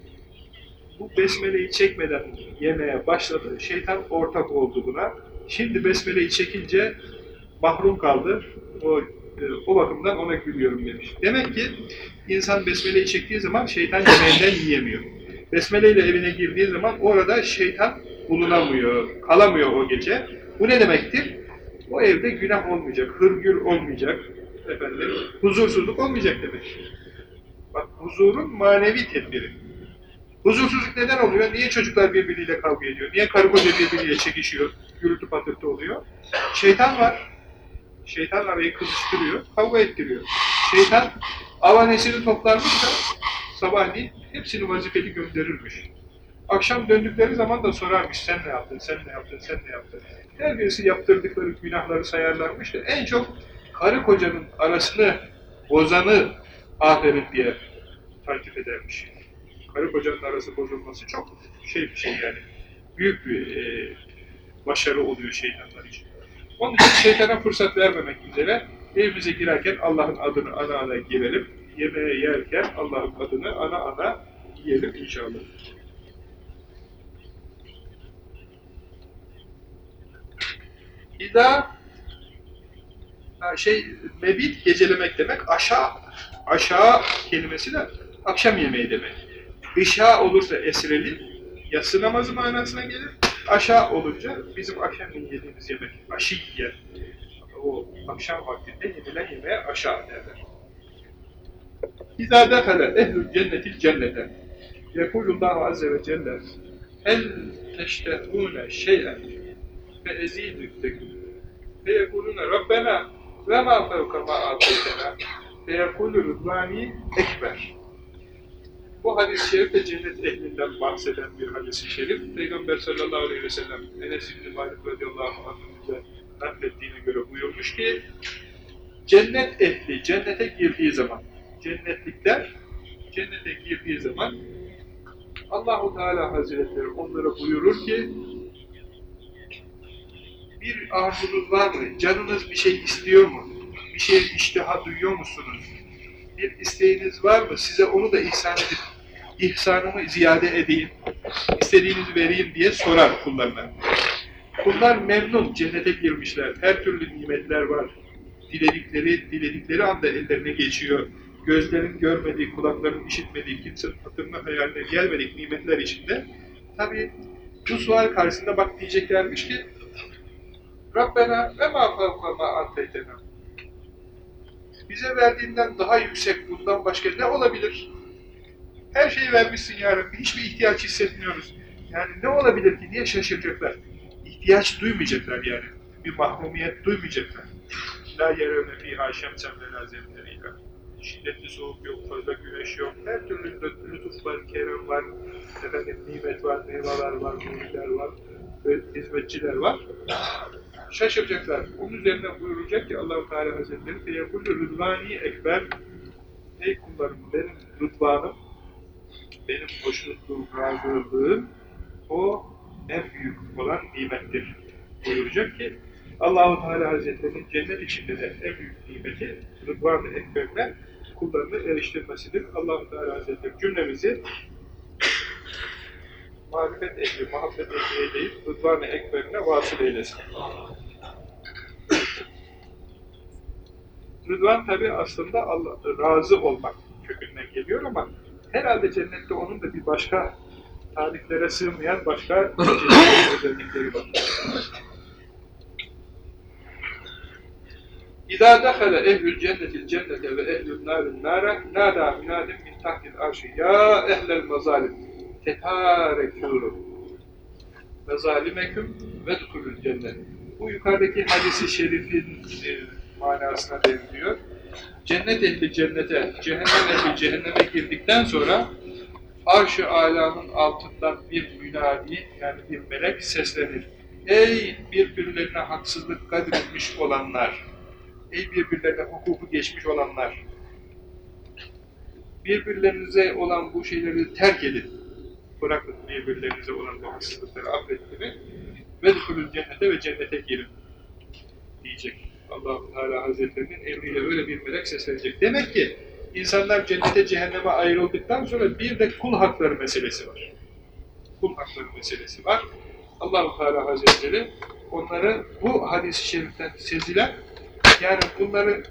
bu besmeleyi çekmeden yemeye başladı. Şeytan ortak oldu buna. Şimdi besmeleyi çekince mahrum kaldı. O, e, o bakımdan ona gülüyorum demiş. Demek ki insan besmeleyi çektiği zaman şeytan yemeğinden yiyemiyor. Besmeleyle evine girdiği zaman orada şeytan bulunamıyor, kalamıyor o gece. Bu ne demektir? O evde günah olmayacak, hırgür olmayacak, efendim, huzursuzluk olmayacak demek. Bak huzurun manevi tedbiri. Huzursuzluk neden oluyor? Niye çocuklar birbiriyle kavga ediyor? Niye karı koca birbiriyle çekişiyor? Gürültü patırtı oluyor. Şeytan var. Şeytan arayı kızıştırıyor, kavga ettiriyor. Şeytan avanesini toplarmış da sabahleyin hepsini vazifeli gönderirmiş. Akşam döndükleri zaman da sorarmış, sen ne yaptın, sen ne yaptın, sen ne yaptın. Her birisi yaptırdıkları günahları sayarlarmış da en çok karı kocanın arasını bozanı ahiret diye takip edermiş. Karı kocanın arası bozulması çok şey bir şey yani. Büyük bir e, başarı oluyor şeytanlar için. Onun için şeytana fırsat vermemek üzere evimize girerken Allah'ın adını ana ana girelim. Yemeğe yerken Allah'ın adını ana ana yiyelim inşallah. İda şey mebit gecelemek demek aşağı aşağı kelimesi de akşam yemeği demek. İşa olursa esreli yatsı namazı manasına gelir. Aşağı olunca bizim akşam yediğimiz yemek aşiye o akşam vaktinde yenilen yemeğe aşağı derler. İzâ defele ehlül cennetil cennete. Yekulullahu azze ve celle el teştehûne şey'en fe ezîdükteküm fe yekulûne Rabbena ve mâ fevka mâ âteytena? Fe yekulû rıdvâni ekber. Bu hadis-i şerif cennet ehlinden bahseden bir hadis-i şerif. Peygamber sallallahu aleyhi ve sellem Enes İbni Malik radıyallahu anh'ın naklettiğine göre buyurmuş ki cennet ehli cennete girdiği zaman cennetlikler cennete girdiği zaman Allahu Teala Hazretleri onlara buyurur ki bir arzunuz var mı? Canınız bir şey istiyor mu? Bir şey iştiha duyuyor musunuz? Bir isteğiniz var mı? Size onu da ihsan edip ihsanımı ziyade edeyim, istediğinizi vereyim diye sorar kullarına. Kullar memnun, cennete girmişler, her türlü nimetler var. Diledikleri, diledikleri anda ellerine geçiyor. Gözlerin görmediği, kulakların işitmediği, kimsenin hatırına hayaline gelmedik nimetler içinde. Tabi bu sual karşısında bak diyeceklermiş ki Rabbena ve ma fevka anteytena bize verdiğinden daha yüksek bundan başka ne olabilir? Her şeyi vermişsin ya hiçbir ihtiyaç hissetmiyoruz. Yani ne olabilir ki diye şaşıracaklar. İhtiyaç duymayacaklar yani. Bir mahrumiyet duymayacaklar. La yerevne fîhâ şemsen ve la zemleriyle şiddetli soğuk yok, fazla güneş yok, her türlü lütuf var, kerem var, efendim nimet var, meyveler var, mucizeler var ve hizmetçiler var. Şaşıracaklar. Onun üzerine buyuracak ki Allahu Teala Hazretleri feyekullu rıdvani ekber ey kullarım benim rıdvanım benim hoşnutluğum, razılığım o en büyük olan nimettir. Buyuracak ki Allahu Teala Hazretleri'nin cennet içinde de en büyük nimeti Rıdvan-ı Ekber'le kullarını eriştirmesidir. Allahu Teala Hazretleri cümlemizi marifet ehli, muhabbet ehli eyleyip Rıdvan-ı Ekber'ine vasıl eylesin. Rıdvan tabi aslında Allah, razı olmak kökünden geliyor ama herhalde cennette onun da bir başka tariflere sığmayan başka [laughs] özellikleri var. Ehlül cennetil cennete ve ehlül nârin nâre nâdâ minâdim min tahtil arşi ya ehlel mazalim tetârekû mezalimeküm ve dukulül cennet. Bu yukarıdaki hadisi şerifin e, manasına deniliyor. Cennet ehli cennete, cehennem ehli cehenneme girdikten sonra arş-ı alanın altından bir münadi yani bir melek seslenir. Ey birbirlerine haksızlık kadretmiş olanlar! Ey birbirlerine hukuku geçmiş olanlar! Birbirlerinize olan bu şeyleri terk edin. Bırakın birbirlerinize olan bu haksızlıkları affettirin. Ve dukulül cennete ve cennete girin. Diyecek. allah Teala Hazretlerinin emriyle öyle bir melek seslenecek. Demek ki insanlar cennete cehenneme ayrıldıktan sonra bir de kul hakları meselesi var. Kul hakları meselesi var. allah Teala Hazretleri onları bu hadis-i şeriften sezilen yani bunları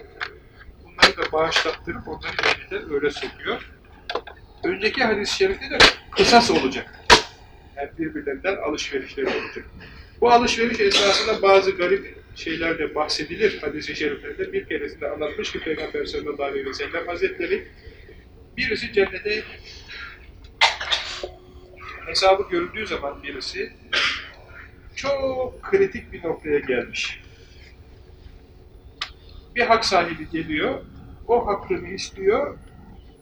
bunları da bağışlattırıp onları cennete öyle sokuyor. Önceki hadis-i şerifte de kısas olacak. Yani birbirlerinden alışverişleri olacak. Bu alışveriş esnasında bazı garip şeyler de bahsedilir hadis-i şeriflerde. Bir keresinde anlatmış ki Peygamber sallallahu aleyhi ve sellem Hazretleri birisi cennete hesabı görüldüğü zaman birisi çok kritik bir noktaya gelmiş. Bir hak sahibi geliyor, o hakkını istiyor,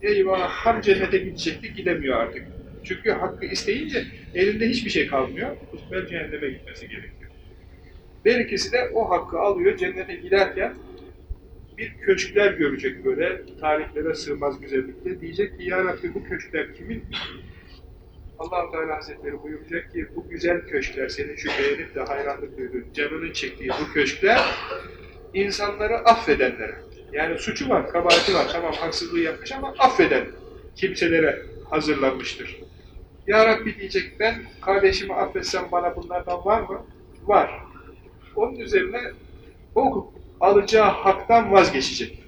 eyvah ham cennete gidecekti, gidemiyor artık. Çünkü hakkı isteyince elinde hiçbir şey kalmıyor, sefer cehenneme gitmesi gerekiyor. Bir ikisi de o hakkı alıyor, cennete giderken bir köşkler görecek böyle, tarihlere sığmaz güzellikte. Diyecek ki, Ya Rabbi bu köşkler kimin? allah Teala Hazretleri buyuracak ki, bu güzel köşkler, senin şu beğenip de hayranlık duyduğun, canının çektiği bu köşkler, insanları affedenlere, yani suçu var, kabahati var, tamam haksızlığı yapmış ama affeden kimselere hazırlanmıştır. Ya Rabbi diyecek, ben kardeşimi affetsem bana bunlardan var mı? Var. Onun üzerine o alacağı haktan vazgeçecek.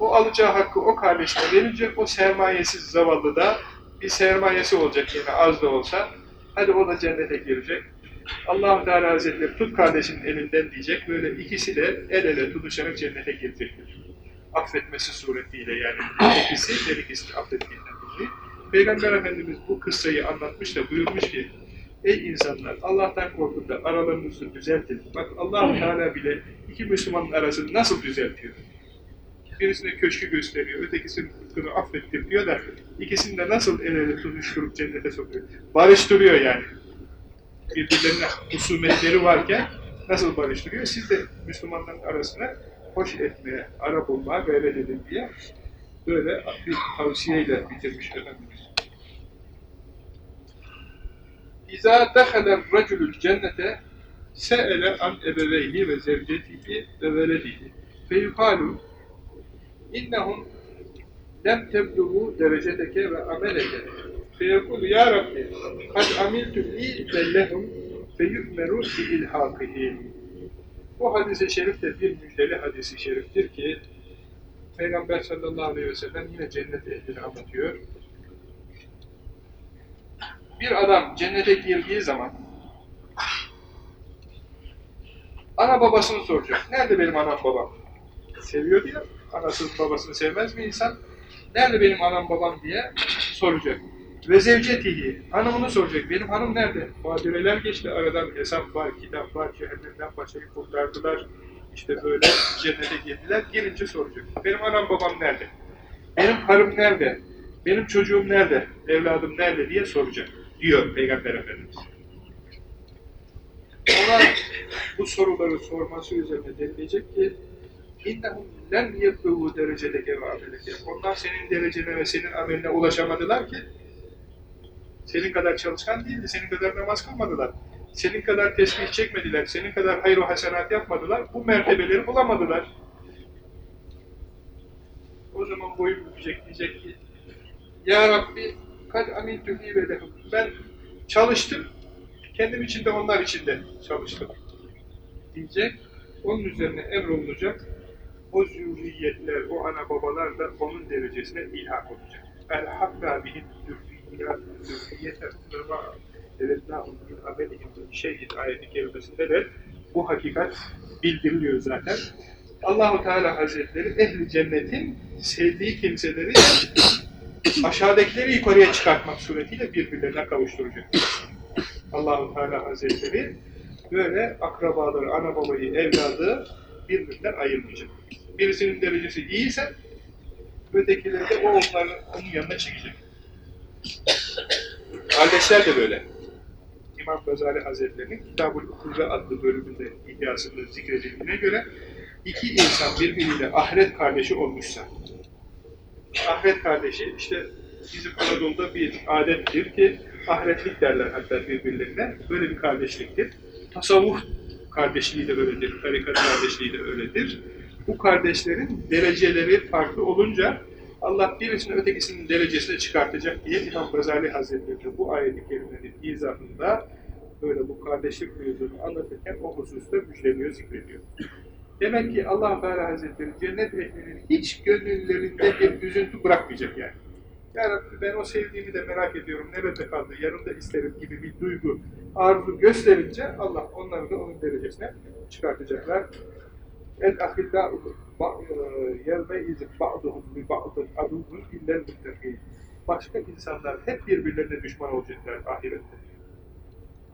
O alacağı hakkı o kardeşine verince o sermayesiz zavallı da bir sermayesi olacak yine az da olsa. Hadi o da cennete girecek. Allah Teala Hazretleri tut kardeşinin elinden diyecek. Böyle ikisi de el ele tutuşarak cennete girecektir. Affetmesi suretiyle yani. İkisi, her ikisini affettiğinden dolayı. Peygamber Efendimiz bu kıssayı anlatmış da buyurmuş ki Ey insanlar! Allah'tan korkun da aralarınızı düzeltin. Bak allah Teala bile iki Müslümanın arasını nasıl düzeltiyor? Birisine köşkü gösteriyor, ötekisinin hakkını affettir diyor da ikisini de nasıl el ele tutuşturup cennete sokuyor? Barıştırıyor yani. Birbirlerine husumetleri varken nasıl barıştırıyor? Siz de Müslümanların arasına hoş etmeye, ara bulmaya gayret edin diye böyle bir tavsiyeyle bitirmiş Efendimiz. İzâ dehalel racülül cennete se'ele an ebeveyhi ve zevcetihi ve veledihi feyukalu innehum lem tebluğu derecedeke ve ameleke feyekulu ya Rabbi kad amiltu ve lehum feyü'meru bi ilhakihi bu hadis-i şerif de bir müjdeli hadis-i şeriftir ki Peygamber sallallahu aleyhi ve sellem yine cennet ehlini anlatıyor. Bir adam cennete girdiği zaman ana babasını soracak. Nerede benim anam babam? Seviyor diye. Anasız babasını sevmez mi insan? Nerede benim anam babam diye soracak. Ve zevcetihi. Hanımını soracak. Benim hanım nerede? Badireler geçti. Aradan hesap var, kitap var. Cehennemden paçayı kurtardılar. İşte böyle cennete girdiler. Girince soracak. Benim anam babam nerede? Benim karım nerede? Benim çocuğum nerede? Evladım nerede diye soracak. Diyor Peygamber Efendimiz. Ona bu soruları sorması üzerine denilecek ki İnnehum lem yebluğu derecedeke ve ameleke. Onlar senin derecene ve senin ameline ulaşamadılar ki senin kadar çalışkan değildi, senin kadar namaz kılmadılar. Senin kadar tesbih çekmediler, senin kadar hayır hasenat yapmadılar. Bu mertebeleri bulamadılar. O zaman boyun bükecek, diyecek ki Ya Rabbi kad amin tühî ve lehum. Ben çalıştım, kendim için de onlar için de çalıştım. Diyecek, onun üzerine emrolunacak. O zürriyetler, o ana babalar da onun derecesine ilhak olacak. El hakkâ bihim yeter sırma evetna min amelihim şeyin ayeti kerimesinde de bu hakikat bildiriliyor zaten. Allahu Teala Hazretleri ehli cennetin sevdiği kimseleri aşağıdakileri yukarıya çıkartmak suretiyle birbirlerine kavuşturacak. Allahu Teala Hazretleri böyle akrabaları, ana babayı, evladı birbirinden ayırmayacak. Birisinin derecesi iyiyse ötekileri de o onların, onun yanına çekecek. Kardeşler de böyle. İmam Gazali Hazretleri'nin Kitab-ül Ukuvve adlı bölümünde ihyasında zikredildiğine göre iki insan birbiriyle ahiret kardeşi olmuşsa ahiret kardeşi işte bizim Anadolu'da bir adettir ki ahiretlik derler hatta birbirlerine. Böyle bir kardeşliktir. Tasavvuf kardeşliği de öyledir. Tarikat kardeşliği de öyledir. Bu kardeşlerin dereceleri farklı olunca Allah birisini ötekisinin derecesine çıkartacak diye İmam Gazali Hazretleri bu ayet-i kerimenin izahında böyle bu kardeşlik mevzunu anlatırken o hususta müjdeliyor, zikrediyor. Demek ki allah Teala Hazretleri cennet ehlinin hiç gönüllerinde bir üzüntü bırakmayacak yani. Ya ben o sevdiğimi de merak ediyorum, nerede kaldı, yarında isterim gibi bir duygu, arzu gösterince Allah onları da onun derecesine çıkartacaklar. İzin ba'duhum bi ba'dın aduvun illel muttaqîn. Başka insanlar hep birbirlerine düşman olacaklar ahirette.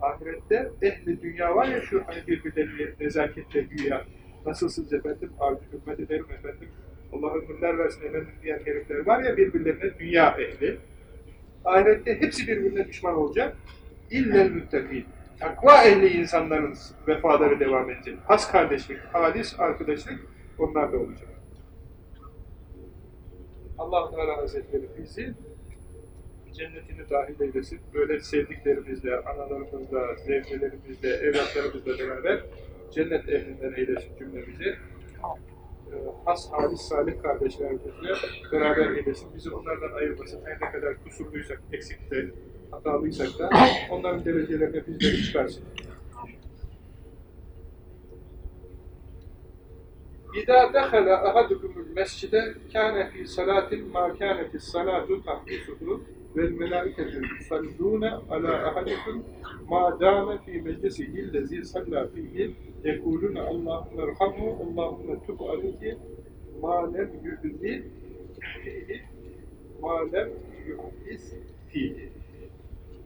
Ahirette ehli dünya var ya şu hani birbirlerine nezaketle güya nasılsınız efendim, arzu hürmet ederim efendim, Allah'a ömürler versin efendim diyen herifler var ya birbirlerine dünya ehli. Ahirette hepsi birbirine düşman olacak. İllel müttakîn. Takva ehli insanların vefaları devam edecek. Has kardeşlik, hadis arkadaşlık onlar da olacak. allah Teala Hazretleri bizi cennetine dahil eylesin. Böyle sevdiklerimizle, analarımızla, zevcelerimizle, evlatlarımızla beraber cennet ehlinden eylesin cümlemizi. Ee, has, halis, salih kardeşlerimizle beraber eylesin. Bizi onlardan ayırmasın. Her ne kadar kusurluysak, eksikte, hatalıysak da onların derecelerine bizleri çıkarsın. İzâ dehale ahadukumul mescide kâne fî salâtin mâ kânetis salâtu tahbisuhu vel melâiketü yusallûne alâ ahadikum mâ dâme fî meclisihi illezî sallâ fîhi yekulûne Allahümme erhamhu Allahümme tub aleyhi mâ lem yuhdis fîhi mâ lem yuhdis fîhi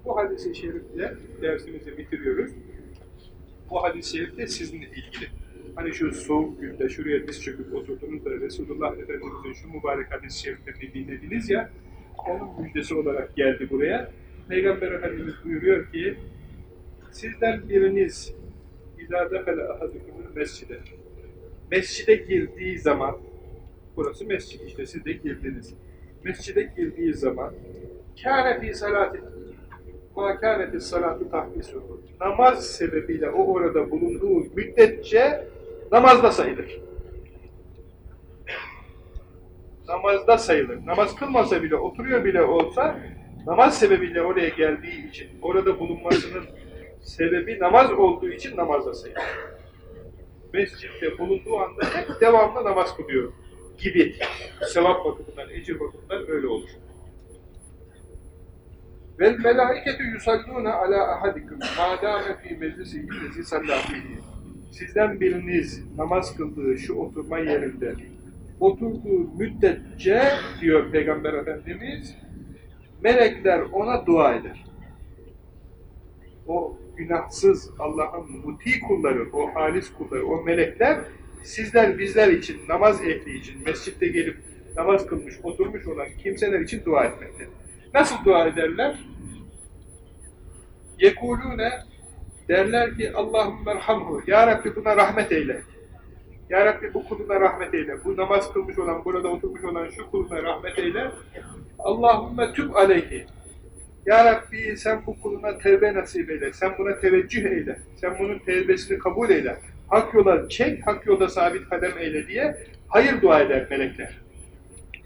bu hadis-i şerifle dersimizi bitiriyoruz. Bu hadis-i şerif de sizinle ilgili. Hani şu soğuk günde şuraya diz çöküp oturdunuz da Resulullah Efendimiz'in şu mübarek hadis-i şeriflerini dinlediniz ya, onun müjdesi olarak geldi buraya. Peygamber Efendimiz buyuruyor ki, sizden biriniz اِذَا دَخَلَ اَحَدُكُمُ mescide. Mescide girdiği zaman, burası mescid işte siz de girdiniz. Mescide girdiği zaman, kâne fî salâtin mâkânetis salâtu tahbisuhu. Namaz sebebiyle o orada bulunduğu müddetçe namazda sayılır. Namazda sayılır. Namaz kılmasa bile, oturuyor bile olsa, namaz sebebiyle oraya geldiği için, orada bulunmasının sebebi namaz olduğu için namazda sayılır. Mescitte bulunduğu anda hep devamlı namaz kılıyor gibi. Sevap bakımından, ecir bakımından öyle olur. Vel melaiketu yusallûne alâ ahadikum mâ dâme fî meclisi illezi sallâfihi. Sizden biriniz namaz kıldığı şu oturma yerinde oturduğu müddetçe diyor Peygamber Efendimiz melekler ona dua eder. O günahsız Allah'ın muti kulları, o halis kulları, o melekler sizler bizler için, namaz ehli için, mescitte gelip namaz kılmış, oturmuş olan kimseler için dua etmektedir. Nasıl dua ederler? Yekulune derler ki Allahümme merhamhu. Ya Rabbi buna rahmet eyle. Ya Rabbi bu kuluna rahmet eyle. Bu namaz kılmış olan, burada oturmuş olan şu kuluna rahmet eyle. Allahümme tüb aleyhi. Ya Rabbi sen bu kuluna tevbe nasip eyle. Sen buna teveccüh eyle. Sen bunun tevbesini kabul eyle. Hak yola çek, hak yolda sabit kadem eyle diye hayır dua eder melekler.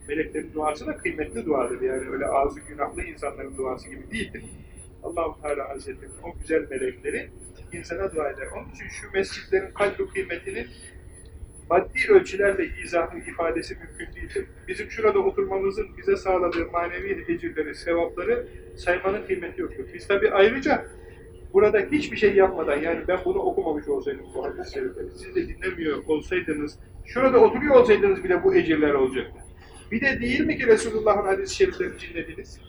Meleklerin duası da kıymetli duadır. Yani öyle ağzı günahlı insanların duası gibi değildir. Allah-u Teala Hazretleri o güzel melekleri insana dua eder. Onun için şu mescitlerin kalbi kıymetini maddi ölçülerle izahı, ifadesi mümkün değildir. Bizim şurada oturmamızın bize sağladığı manevi ecirleri, sevapları saymanın kıymeti yoktur. Biz tabi ayrıca burada hiçbir şey yapmadan, yani ben bunu okumamış olsaydım bu hadis siz de dinlemiyor olsaydınız, şurada oturuyor olsaydınız bile bu ecirler olacaktı. Bir de değil mi ki Resulullah'ın hadis-i şeriflerini dinlediniz?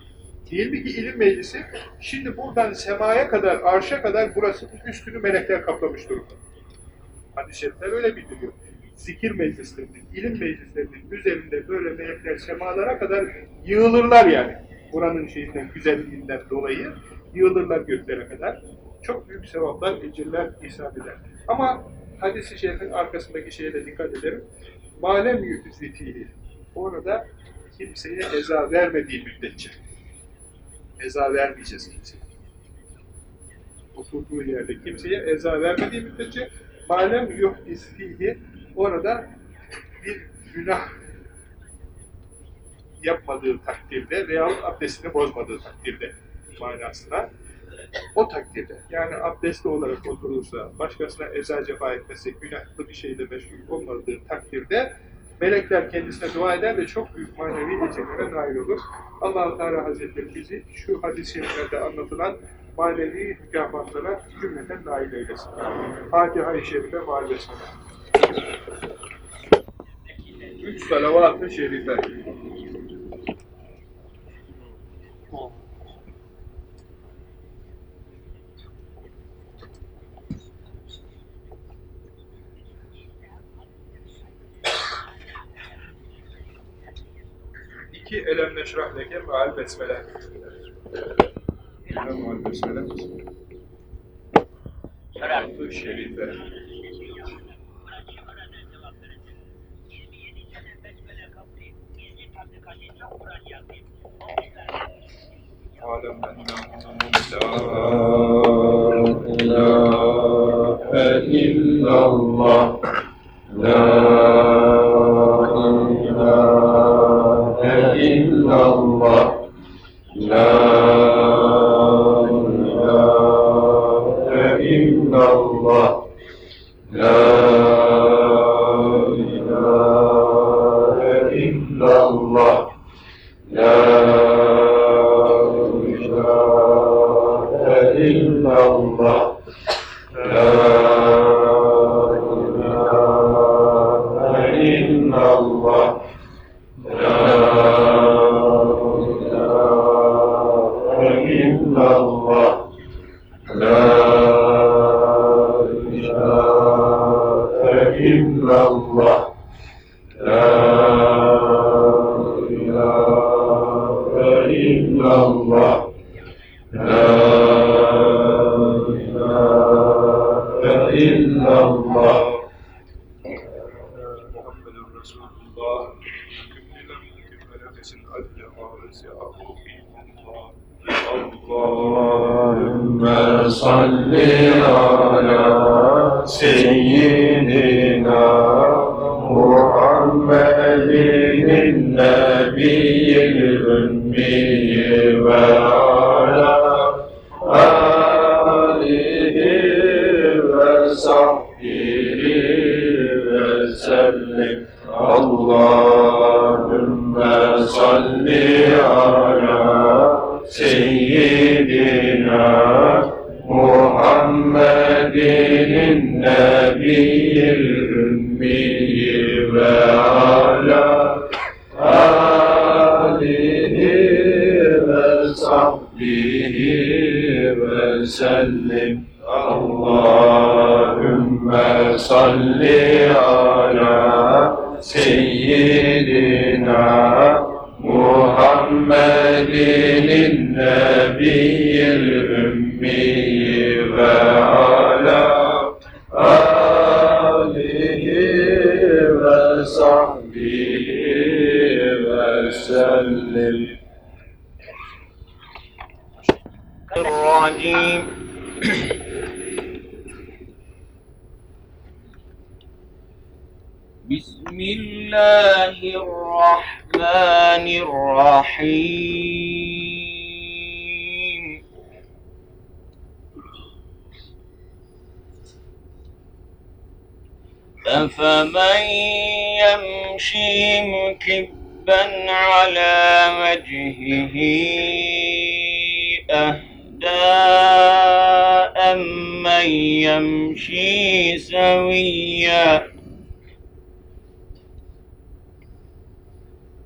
Değil mi ki ilim meclisi? Şimdi buradan semaya kadar, arşa kadar burası üstünü melekler kaplamış durumda. Hadis-i şerifler öyle bildiriyor. Zikir meclislerinin, ilim meclislerinin üzerinde böyle melekler semalara kadar yığılırlar yani. Buranın şeyinden, güzelliğinden dolayı yığılırlar göklere kadar. Çok büyük sevaplar, ecirler ihsan eder. Ama hadis-i şerifin arkasındaki şeye de dikkat edelim. Malem yüzlitiği. Orada kimseye eza vermediği müddetçe. Eza vermeyeceğiz kimseye. Oturduğu yerde kimseye eza vermediği müddetçe malem yuhdis fihi orada bir günah yapmadığı takdirde veya abdestini bozmadığı takdirde manasına o takdirde yani abdestli olarak oturursa başkasına eza cefa etmesi günahlı bir şeyde meşgul olmadığı takdirde melekler kendisine dua eder ve çok büyük manevi ecirlere nail olur. allah Teala Hazretleri bizi şu hadis-i şeriflerde anlatılan manevi mükafatlara cümleten nail eylesin. Fatiha-i Şerife Mahallesi'ne. Üç salavat-ı şerife. eşrah leke maal besmele. İlham maal besmele. Şerefli şerife. أعلم لا إله إلا الله لا için acaba ve siyahı Allahümme salli ala seyyidina الله الرحمن الرحيم. أفمن يمشي مكبا على وجهه أهدى أمن يمشي سويا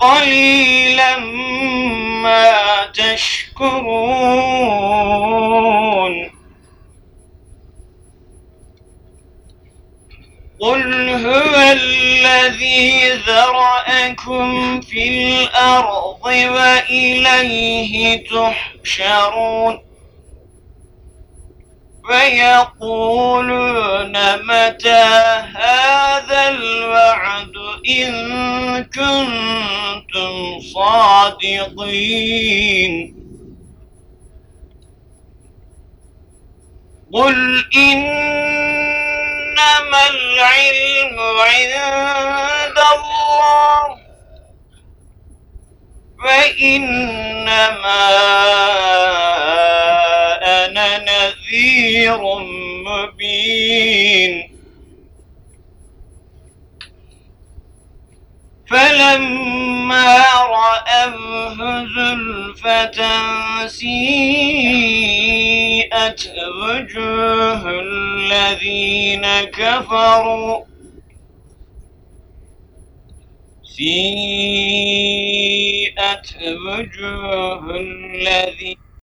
قليلا ما تشكرون. قل هو الذي ذرأكم في الأرض وإليه تحشرون. ويقولون متى هذا الوعد إن كنتم صادقين؟ قل إنما العلم عند الله وإنما أنا نذير مبين. فلما رأوه زلفة سيئت وجوه الذين كفروا. سيئت وجوه الذين